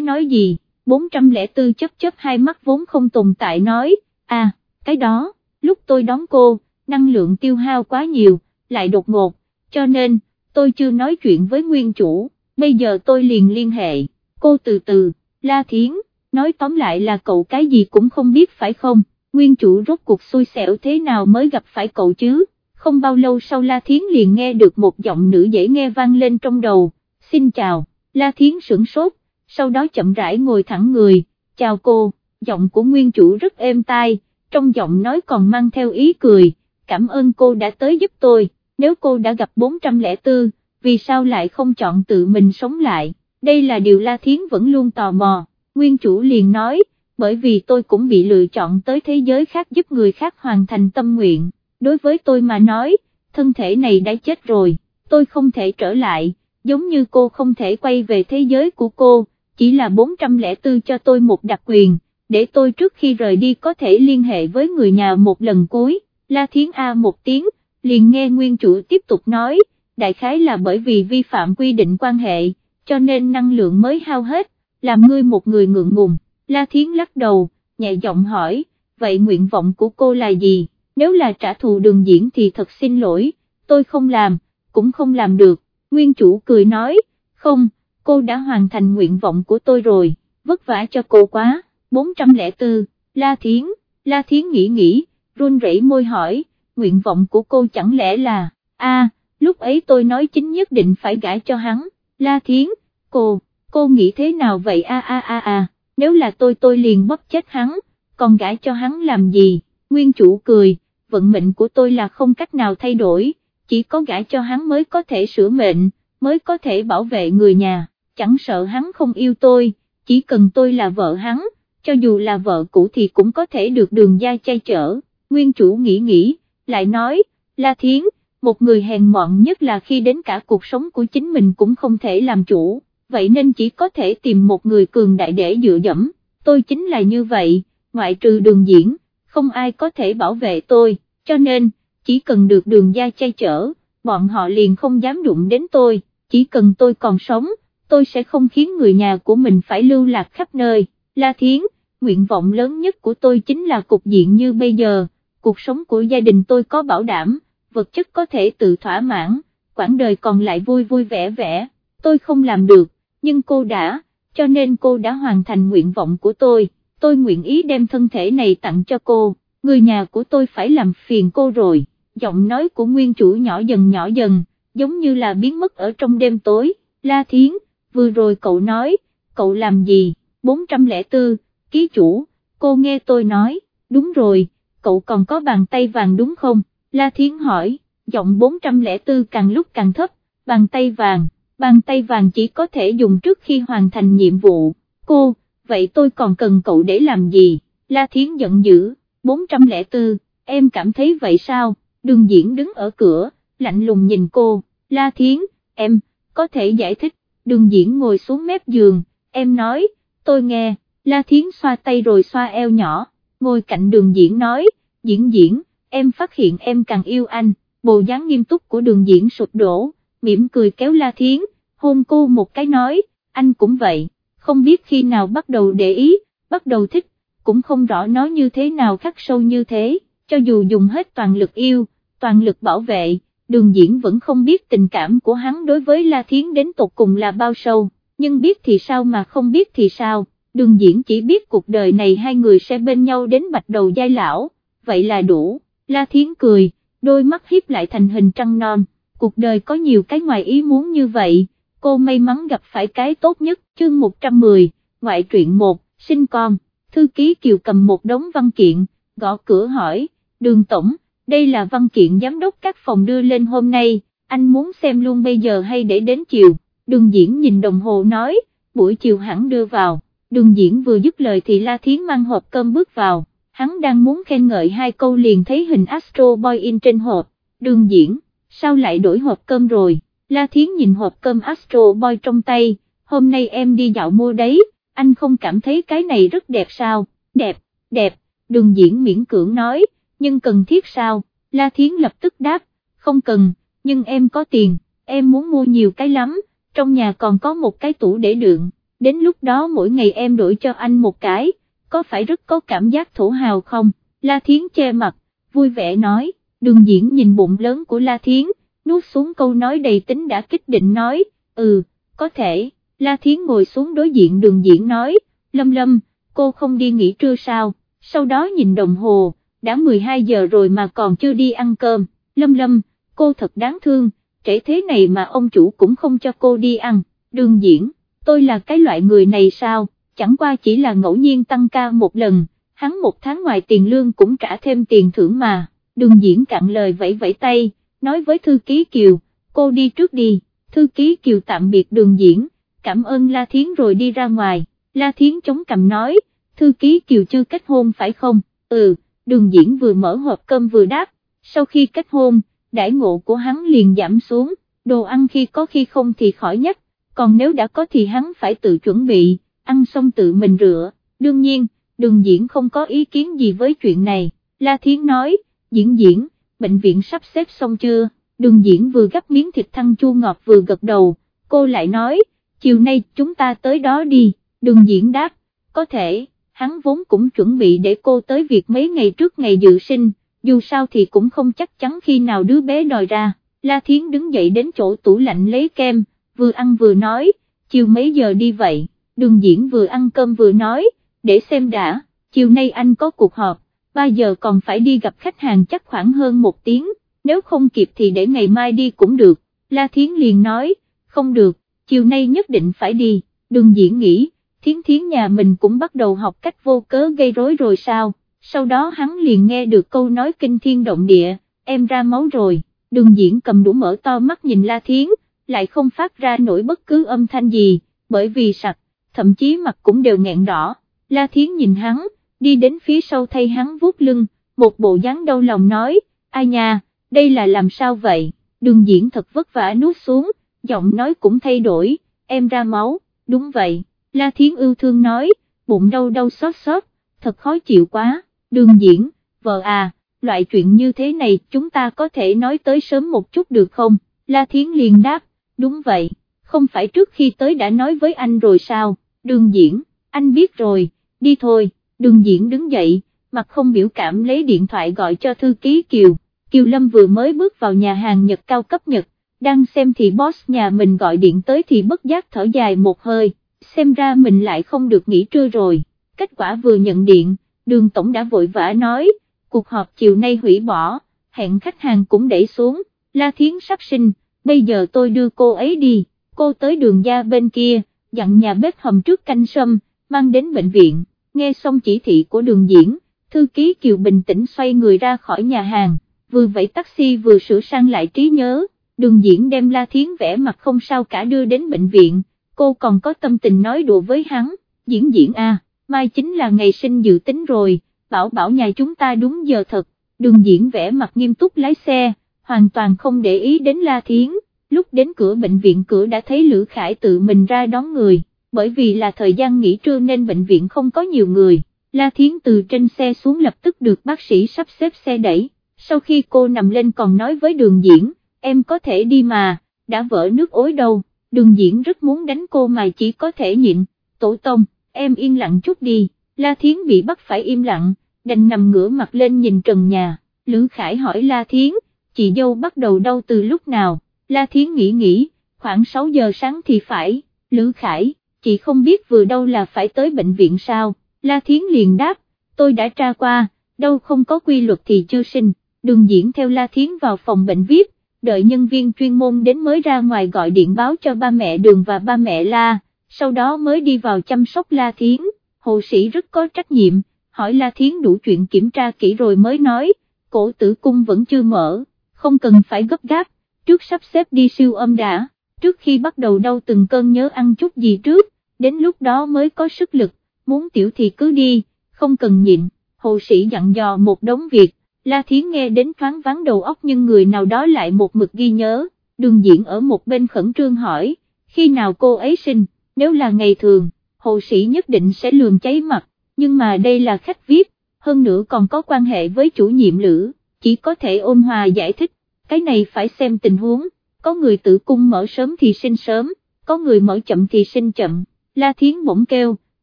nói gì, 404 chấp chấp hai mắt vốn không tồn tại nói, à, cái đó, lúc tôi đón cô, năng lượng tiêu hao quá nhiều, lại đột ngột, cho nên, tôi chưa nói chuyện với nguyên chủ, bây giờ tôi liền liên hệ, cô từ từ, La Thiến nói tóm lại là cậu cái gì cũng không biết phải không, nguyên chủ rốt cuộc xui xẻo thế nào mới gặp phải cậu chứ, không bao lâu sau La Thiến liền nghe được một giọng nữ dễ nghe vang lên trong đầu, xin chào, La Thiến sửng sốt, sau đó chậm rãi ngồi thẳng người, chào cô, giọng của nguyên chủ rất êm tai, trong giọng nói còn mang theo ý cười, cảm ơn cô đã tới giúp tôi, nếu cô đã gặp 404, vì sao lại không chọn tự mình sống lại, đây là điều La Thiến vẫn luôn tò mò. Nguyên chủ liền nói, bởi vì tôi cũng bị lựa chọn tới thế giới khác giúp người khác hoàn thành tâm nguyện, đối với tôi mà nói, thân thể này đã chết rồi, tôi không thể trở lại, giống như cô không thể quay về thế giới của cô, chỉ là 404 cho tôi một đặc quyền, để tôi trước khi rời đi có thể liên hệ với người nhà một lần cuối, La Thiến A một tiếng, liền nghe nguyên chủ tiếp tục nói, đại khái là bởi vì vi phạm quy định quan hệ, cho nên năng lượng mới hao hết làm ngươi một người ngượng ngùng, La Thiến lắc đầu, nhẹ giọng hỏi, vậy nguyện vọng của cô là gì, nếu là trả thù đường diễn thì thật xin lỗi, tôi không làm, cũng không làm được, nguyên chủ cười nói, không, cô đã hoàn thành nguyện vọng của tôi rồi, vất vả cho cô quá, 404, La Thiến, La Thiến nghĩ nghĩ, run rẩy môi hỏi, nguyện vọng của cô chẳng lẽ là, a lúc ấy tôi nói chính nhất định phải gả cho hắn, La Thiến, cô, cô nghĩ thế nào vậy? A a a a, nếu là tôi tôi liền bóp chết hắn, còn gãi cho hắn làm gì, nguyên chủ cười, vận mệnh của tôi là không cách nào thay đổi, chỉ có gãi cho hắn mới có thể sửa mệnh, mới có thể bảo vệ người nhà, chẳng sợ hắn không yêu tôi, chỉ cần tôi là vợ hắn, cho dù là vợ cũ thì cũng có thể được đường gia chay chở, nguyên chủ nghĩ nghĩ, lại nói, La Thiến, một người hèn mọn nhất là khi đến cả cuộc sống của chính mình cũng không thể làm chủ vậy nên chỉ có thể tìm một người cường đại để dựa dẫm, tôi chính là như vậy, ngoại trừ đường diễn, không ai có thể bảo vệ tôi, cho nên, chỉ cần được đường gia che chở, bọn họ liền không dám đụng đến tôi, chỉ cần tôi còn sống, tôi sẽ không khiến người nhà của mình phải lưu lạc khắp nơi, La Thiến, nguyện vọng lớn nhất của tôi chính là cục diện như bây giờ, cuộc sống của gia đình tôi có bảo đảm, vật chất có thể tự thỏa mãn, quãng đời còn lại vui vui vẻ vẻ, tôi không làm được nhưng cô đã, cho nên cô đã hoàn thành nguyện vọng của tôi, tôi nguyện ý đem thân thể này tặng cho cô, người nhà của tôi phải làm phiền cô rồi, giọng nói của nguyên chủ nhỏ dần nhỏ dần, giống như là biến mất ở trong đêm tối, La Thiến, vừa rồi cậu nói, cậu làm gì, 404, ký chủ, cô nghe tôi nói, đúng rồi, cậu còn có bàn tay vàng đúng không, La Thiến hỏi, giọng 404 càng lúc càng thấp, bàn tay vàng bàn tay vàng chỉ có thể dùng trước khi hoàn thành nhiệm vụ, cô, vậy tôi còn cần cậu để làm gì, La Thiến giận dữ, 404, em cảm thấy vậy sao, đường diễn đứng ở cửa, lạnh lùng nhìn cô, La Thiến, em, có thể giải thích, đường diễn ngồi xuống mép giường, em nói, tôi nghe, La Thiến xoa tay rồi xoa eo nhỏ, ngồi cạnh đường diễn nói, diễn diễn, em phát hiện em càng yêu anh, bộ dáng nghiêm túc của đường diễn sụp đổ, mỉm cười kéo La Thiến, hôn cô một cái nói, anh cũng vậy, không biết khi nào bắt đầu để ý, bắt đầu thích, cũng không rõ nó như thế nào khắc sâu như thế, cho dù dùng hết toàn lực yêu, toàn lực bảo vệ, đường diễn vẫn không biết tình cảm của hắn đối với La Thiến đến tột cùng là bao sâu, nhưng biết thì sao mà không biết thì sao, đường diễn chỉ biết cuộc đời này hai người sẽ bên nhau đến bạch đầu giai lão, vậy là đủ, La Thiến cười, đôi mắt hiếp lại thành hình trăng non, cuộc đời có nhiều cái ngoài ý muốn như vậy, cô may mắn gặp phải cái tốt nhất, chương 110, ngoại truyện 1, sinh con, thư ký Kiều cầm một đống văn kiện, gõ cửa hỏi, đường tổng, đây là văn kiện giám đốc các phòng đưa lên hôm nay, anh muốn xem luôn bây giờ hay để đến chiều, đường diễn nhìn đồng hồ nói, buổi chiều hẳn đưa vào, đường diễn vừa dứt lời thì La Thiến mang hộp cơm bước vào, hắn đang muốn khen ngợi hai câu liền thấy hình Astro Boy in trên hộp, đường diễn, sao lại đổi hộp cơm rồi, La Thiến nhìn hộp cơm Astro Boy trong tay, hôm nay em đi dạo mua đấy, anh không cảm thấy cái này rất đẹp sao, đẹp, đẹp, đường diễn miễn cưỡng nói, nhưng cần thiết sao, La Thiến lập tức đáp, không cần, nhưng em có tiền, em muốn mua nhiều cái lắm, trong nhà còn có một cái tủ để đựng, đến lúc đó mỗi ngày em đổi cho anh một cái, có phải rất có cảm giác thổ hào không, La Thiến che mặt, vui vẻ nói, đường diễn nhìn bụng lớn của La Thiến, nuốt xuống câu nói đầy tính đã kích định nói, ừ, có thể, La Thiến ngồi xuống đối diện đường diễn nói, Lâm Lâm, cô không đi nghỉ trưa sao, sau đó nhìn đồng hồ, đã 12 giờ rồi mà còn chưa đi ăn cơm, Lâm Lâm, cô thật đáng thương, trễ thế này mà ông chủ cũng không cho cô đi ăn, đường diễn, tôi là cái loại người này sao, chẳng qua chỉ là ngẫu nhiên tăng ca một lần, hắn một tháng ngoài tiền lương cũng trả thêm tiền thưởng mà, đường diễn cạn lời vẫy vẫy tay, nói với thư ký Kiều, cô đi trước đi, thư ký Kiều tạm biệt đường diễn, cảm ơn La Thiến rồi đi ra ngoài, La Thiến chống cầm nói, thư ký Kiều chưa kết hôn phải không, ừ, đường diễn vừa mở hộp cơm vừa đáp, sau khi kết hôn, đãi ngộ của hắn liền giảm xuống, đồ ăn khi có khi không thì khỏi nhất, còn nếu đã có thì hắn phải tự chuẩn bị, ăn xong tự mình rửa, đương nhiên, đường diễn không có ý kiến gì với chuyện này, La Thiến nói, diễn diễn, bệnh viện sắp xếp xong chưa, đường diễn vừa gấp miếng thịt thăng chua ngọt vừa gật đầu, cô lại nói, chiều nay chúng ta tới đó đi, đường diễn đáp, có thể, hắn vốn cũng chuẩn bị để cô tới việc mấy ngày trước ngày dự sinh, dù sao thì cũng không chắc chắn khi nào đứa bé đòi ra, La Thiến đứng dậy đến chỗ tủ lạnh lấy kem, vừa ăn vừa nói, chiều mấy giờ đi vậy, đường diễn vừa ăn cơm vừa nói, để xem đã, chiều nay anh có cuộc họp, 3 giờ còn phải đi gặp khách hàng chắc khoảng hơn một tiếng, nếu không kịp thì để ngày mai đi cũng được, La Thiến liền nói, không được, chiều nay nhất định phải đi, đừng diễn nghĩ, thiến thiến nhà mình cũng bắt đầu học cách vô cớ gây rối rồi sao, sau đó hắn liền nghe được câu nói kinh thiên động địa, em ra máu rồi, đường diễn cầm đũa mở to mắt nhìn La Thiến, lại không phát ra nổi bất cứ âm thanh gì, bởi vì sặc, thậm chí mặt cũng đều nghẹn đỏ, La Thiến nhìn hắn, đi đến phía sau thay hắn vuốt lưng, một bộ dáng đau lòng nói, ai nha, đây là làm sao vậy, đường diễn thật vất vả nuốt xuống, giọng nói cũng thay đổi, em ra máu, đúng vậy, La Thiến ưu thương nói, bụng đau đau xót xót, thật khó chịu quá, đường diễn, vợ à, loại chuyện như thế này chúng ta có thể nói tới sớm một chút được không, La Thiến liền đáp, đúng vậy, không phải trước khi tới đã nói với anh rồi sao, đường diễn, anh biết rồi, đi thôi đường diễn đứng dậy, mặt không biểu cảm lấy điện thoại gọi cho thư ký Kiều, Kiều Lâm vừa mới bước vào nhà hàng Nhật cao cấp Nhật, đang xem thì boss nhà mình gọi điện tới thì bất giác thở dài một hơi, xem ra mình lại không được nghỉ trưa rồi, kết quả vừa nhận điện, đường tổng đã vội vã nói, cuộc họp chiều nay hủy bỏ, hẹn khách hàng cũng để xuống, La Thiến sắp sinh, bây giờ tôi đưa cô ấy đi, cô tới đường gia bên kia, dặn nhà bếp hầm trước canh sâm, mang đến bệnh viện. Nghe xong chỉ thị của đường diễn, thư ký Kiều bình tĩnh xoay người ra khỏi nhà hàng, vừa vẫy taxi vừa sửa sang lại trí nhớ, đường diễn đem La Thiến vẽ mặt không sao cả đưa đến bệnh viện, cô còn có tâm tình nói đùa với hắn, diễn diễn à, mai chính là ngày sinh dự tính rồi, bảo bảo nhà chúng ta đúng giờ thật, đường diễn vẽ mặt nghiêm túc lái xe, hoàn toàn không để ý đến La Thiến, lúc đến cửa bệnh viện cửa đã thấy Lữ Khải tự mình ra đón người, bởi vì là thời gian nghỉ trưa nên bệnh viện không có nhiều người, La Thiến từ trên xe xuống lập tức được bác sĩ sắp xếp xe đẩy, sau khi cô nằm lên còn nói với đường diễn, em có thể đi mà, đã vỡ nước ối đâu, đường diễn rất muốn đánh cô mà chỉ có thể nhịn, tổ tông, em yên lặng chút đi, La Thiến bị bắt phải im lặng, đành nằm ngửa mặt lên nhìn trần nhà, Lữ Khải hỏi La Thiến, chị dâu bắt đầu đau từ lúc nào, La Thiến nghĩ nghĩ, khoảng 6 giờ sáng thì phải, Lữ Khải, chị không biết vừa đâu là phải tới bệnh viện sao, La Thiến liền đáp, tôi đã tra qua, đâu không có quy luật thì chưa sinh, đường diễn theo La Thiến vào phòng bệnh viết đợi nhân viên chuyên môn đến mới ra ngoài gọi điện báo cho ba mẹ đường và ba mẹ La, sau đó mới đi vào chăm sóc La Thiến, hồ sĩ rất có trách nhiệm, hỏi La Thiến đủ chuyện kiểm tra kỹ rồi mới nói, cổ tử cung vẫn chưa mở, không cần phải gấp gáp, trước sắp xếp đi siêu âm đã, trước khi bắt đầu đau từng cơn nhớ ăn chút gì trước, đến lúc đó mới có sức lực, muốn tiểu thì cứ đi, không cần nhịn, hồ sĩ dặn dò một đống việc, La Thiến nghe đến thoáng vắng đầu óc nhưng người nào đó lại một mực ghi nhớ, đường diễn ở một bên khẩn trương hỏi, khi nào cô ấy sinh, nếu là ngày thường, hộ sĩ nhất định sẽ lường cháy mặt, nhưng mà đây là khách VIP, hơn nữa còn có quan hệ với chủ nhiệm lữ, chỉ có thể ôn hòa giải thích, cái này phải xem tình huống, có người tử cung mở sớm thì sinh sớm, có người mở chậm thì sinh chậm, La Thiến bỗng kêu,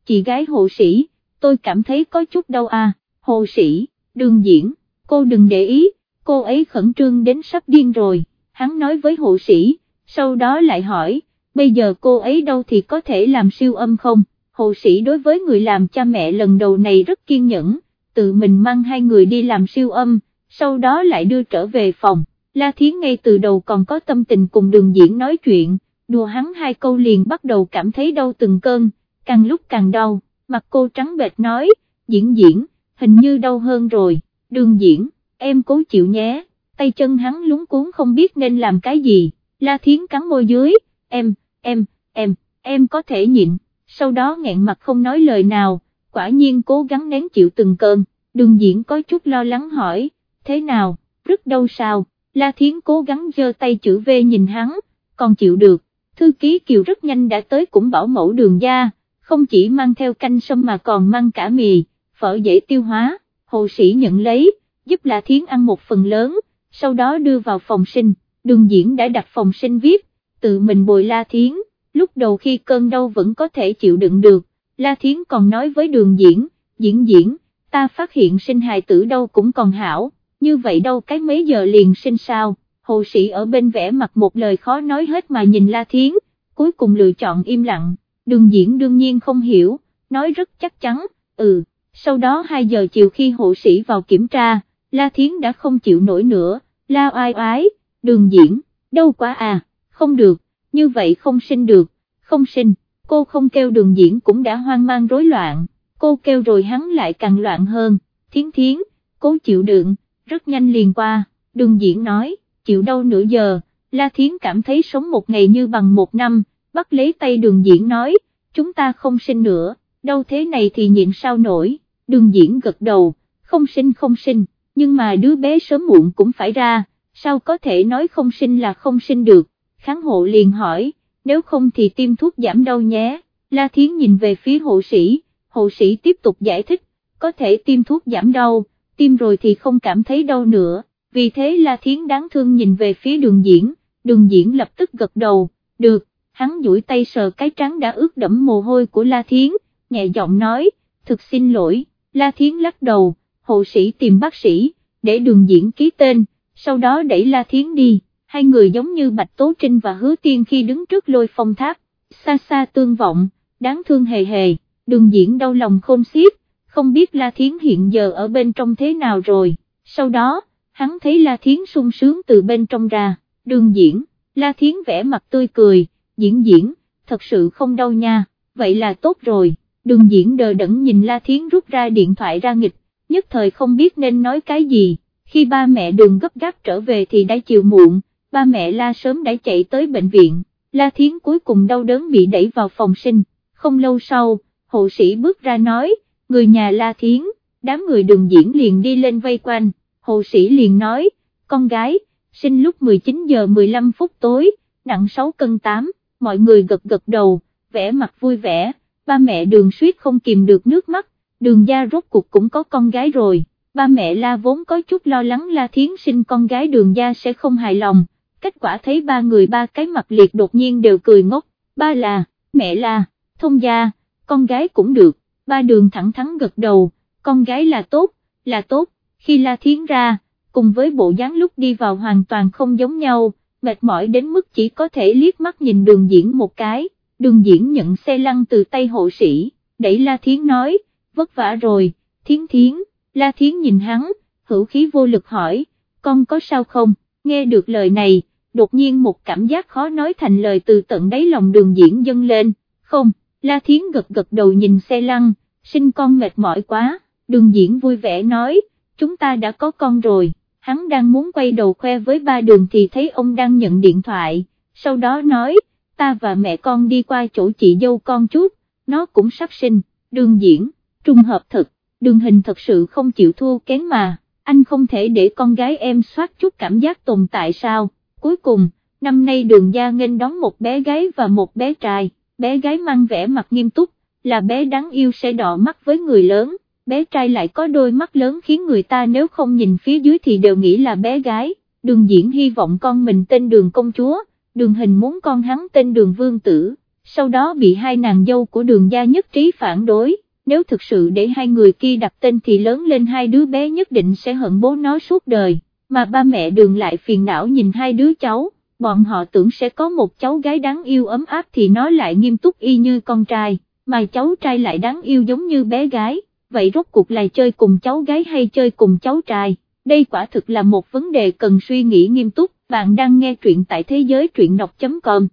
chị gái hộ sĩ, tôi cảm thấy có chút đau à, Hộ sĩ, đường diễn, cô đừng để ý, cô ấy khẩn trương đến sắp điên rồi, hắn nói với hộ sĩ, sau đó lại hỏi, bây giờ cô ấy đâu thì có thể làm siêu âm không, hộ sĩ đối với người làm cha mẹ lần đầu này rất kiên nhẫn, tự mình mang hai người đi làm siêu âm, sau đó lại đưa trở về phòng, La Thiến ngay từ đầu còn có tâm tình cùng đường diễn nói chuyện, đùa hắn hai câu liền bắt đầu cảm thấy đau từng cơn, càng lúc càng đau, mặt cô trắng bệch nói, diễn diễn, hình như đau hơn rồi, đường diễn, em cố chịu nhé, tay chân hắn lúng cuốn không biết nên làm cái gì, La Thiến cắn môi dưới, em, em, em, em có thể nhịn, sau đó nghẹn mặt không nói lời nào, quả nhiên cố gắng nén chịu từng cơn, đường diễn có chút lo lắng hỏi, thế nào, rất đau sao, La Thiến cố gắng giơ tay chữ V nhìn hắn, còn chịu được, thư ký Kiều rất nhanh đã tới cũng bảo mẫu đường gia, không chỉ mang theo canh sâm mà còn mang cả mì, phở dễ tiêu hóa, hồ sĩ nhận lấy, giúp La Thiến ăn một phần lớn, sau đó đưa vào phòng sinh, đường diễn đã đặt phòng sinh VIP, tự mình bồi La Thiến, lúc đầu khi cơn đau vẫn có thể chịu đựng được, La Thiến còn nói với đường diễn, diễn diễn, ta phát hiện sinh hài tử đâu cũng còn hảo, như vậy đâu cái mấy giờ liền sinh sao, hồ sĩ ở bên vẽ mặt một lời khó nói hết mà nhìn La Thiến, cuối cùng lựa chọn im lặng, đường diễn đương nhiên không hiểu, nói rất chắc chắn, ừ, sau đó 2 giờ chiều khi hộ sĩ vào kiểm tra, La Thiến đã không chịu nổi nữa, la oai oái, đường diễn, đâu quá à, không được, như vậy không sinh được, không sinh, cô không kêu đường diễn cũng đã hoang mang rối loạn, cô kêu rồi hắn lại càng loạn hơn, thiến thiến, cố chịu đựng, rất nhanh liền qua, đường diễn nói, chịu đâu nửa giờ, La Thiến cảm thấy sống một ngày như bằng một năm, bắt lấy tay đường diễn nói, chúng ta không sinh nữa, đâu thế này thì nhịn sao nổi, đường diễn gật đầu, không sinh không sinh, nhưng mà đứa bé sớm muộn cũng phải ra, sao có thể nói không sinh là không sinh được, kháng hộ liền hỏi, nếu không thì tiêm thuốc giảm đau nhé, La Thiến nhìn về phía hộ sĩ, hộ sĩ tiếp tục giải thích, có thể tiêm thuốc giảm đau, tiêm rồi thì không cảm thấy đau nữa, vì thế La Thiến đáng thương nhìn về phía đường diễn, đường diễn lập tức gật đầu, được, hắn duỗi tay sờ cái trắng đã ướt đẫm mồ hôi của La Thiến, nhẹ giọng nói, thực xin lỗi, La Thiến lắc đầu, hộ sĩ tìm bác sĩ, để đường diễn ký tên, sau đó đẩy La Thiến đi, hai người giống như Bạch Tố Trinh và Hứa Tiên khi đứng trước lôi phong tháp, xa xa tương vọng, đáng thương hề hề, đường diễn đau lòng khôn xiết, không biết La Thiến hiện giờ ở bên trong thế nào rồi, sau đó, hắn thấy La Thiến sung sướng từ bên trong ra, đường diễn, La Thiến vẽ mặt tươi cười, diễn diễn, thật sự không đau nha, vậy là tốt rồi, đường diễn đờ đẫn nhìn La Thiến rút ra điện thoại ra nghịch, nhất thời không biết nên nói cái gì, khi ba mẹ đường gấp gáp trở về thì đã chiều muộn, ba mẹ La sớm đã chạy tới bệnh viện, La Thiến cuối cùng đau đớn bị đẩy vào phòng sinh, không lâu sau, hộ sĩ bước ra nói, người nhà La Thiến, đám người đường diễn liền đi lên vây quanh, hộ sĩ liền nói, con gái, sinh lúc 19 giờ 15 phút tối, nặng 6 cân 8, mọi người gật gật đầu, vẻ mặt vui vẻ, ba mẹ đường suýt không kìm được nước mắt, đường gia rốt cuộc cũng có con gái rồi, ba mẹ la vốn có chút lo lắng la thiến sinh con gái đường gia sẽ không hài lòng, kết quả thấy ba người ba cái mặt liệt đột nhiên đều cười ngốc, ba là, mẹ là, thông gia, con gái cũng được, ba đường thẳng thắn gật đầu, con gái là tốt, là tốt, khi la thiến ra, cùng với bộ dáng lúc đi vào hoàn toàn không giống nhau, mệt mỏi đến mức chỉ có thể liếc mắt nhìn đường diễn một cái, đường diễn nhận xe lăn từ tay hộ sĩ, đẩy La Thiến nói, vất vả rồi, Thiến Thiến, La Thiến nhìn hắn, hữu khí vô lực hỏi, con có sao không, nghe được lời này, đột nhiên một cảm giác khó nói thành lời từ tận đáy lòng đường diễn dâng lên, không, La Thiến gật gật đầu nhìn xe lăn, sinh con mệt mỏi quá, đường diễn vui vẻ nói, chúng ta đã có con rồi. Hắn đang muốn quay đầu khoe với ba đường thì thấy ông đang nhận điện thoại, sau đó nói, ta và mẹ con đi qua chỗ chị dâu con chút, nó cũng sắp sinh, đường diễn, trung hợp thật, đường hình thật sự không chịu thua kén mà, anh không thể để con gái em soát chút cảm giác tồn tại sao, cuối cùng, năm nay đường gia nghênh đón một bé gái và một bé trai, bé gái mang vẻ mặt nghiêm túc, là bé đáng yêu sẽ đỏ mắt với người lớn bé trai lại có đôi mắt lớn khiến người ta nếu không nhìn phía dưới thì đều nghĩ là bé gái, đường diễn hy vọng con mình tên đường công chúa, đường hình muốn con hắn tên đường vương tử, sau đó bị hai nàng dâu của đường gia nhất trí phản đối, nếu thực sự để hai người kia đặt tên thì lớn lên hai đứa bé nhất định sẽ hận bố nó suốt đời, mà ba mẹ đường lại phiền não nhìn hai đứa cháu, bọn họ tưởng sẽ có một cháu gái đáng yêu ấm áp thì nó lại nghiêm túc y như con trai, mà cháu trai lại đáng yêu giống như bé gái vậy rốt cuộc là chơi cùng cháu gái hay chơi cùng cháu trai, đây quả thực là một vấn đề cần suy nghĩ nghiêm túc, bạn đang nghe truyện tại thế giới truyện đọc.com.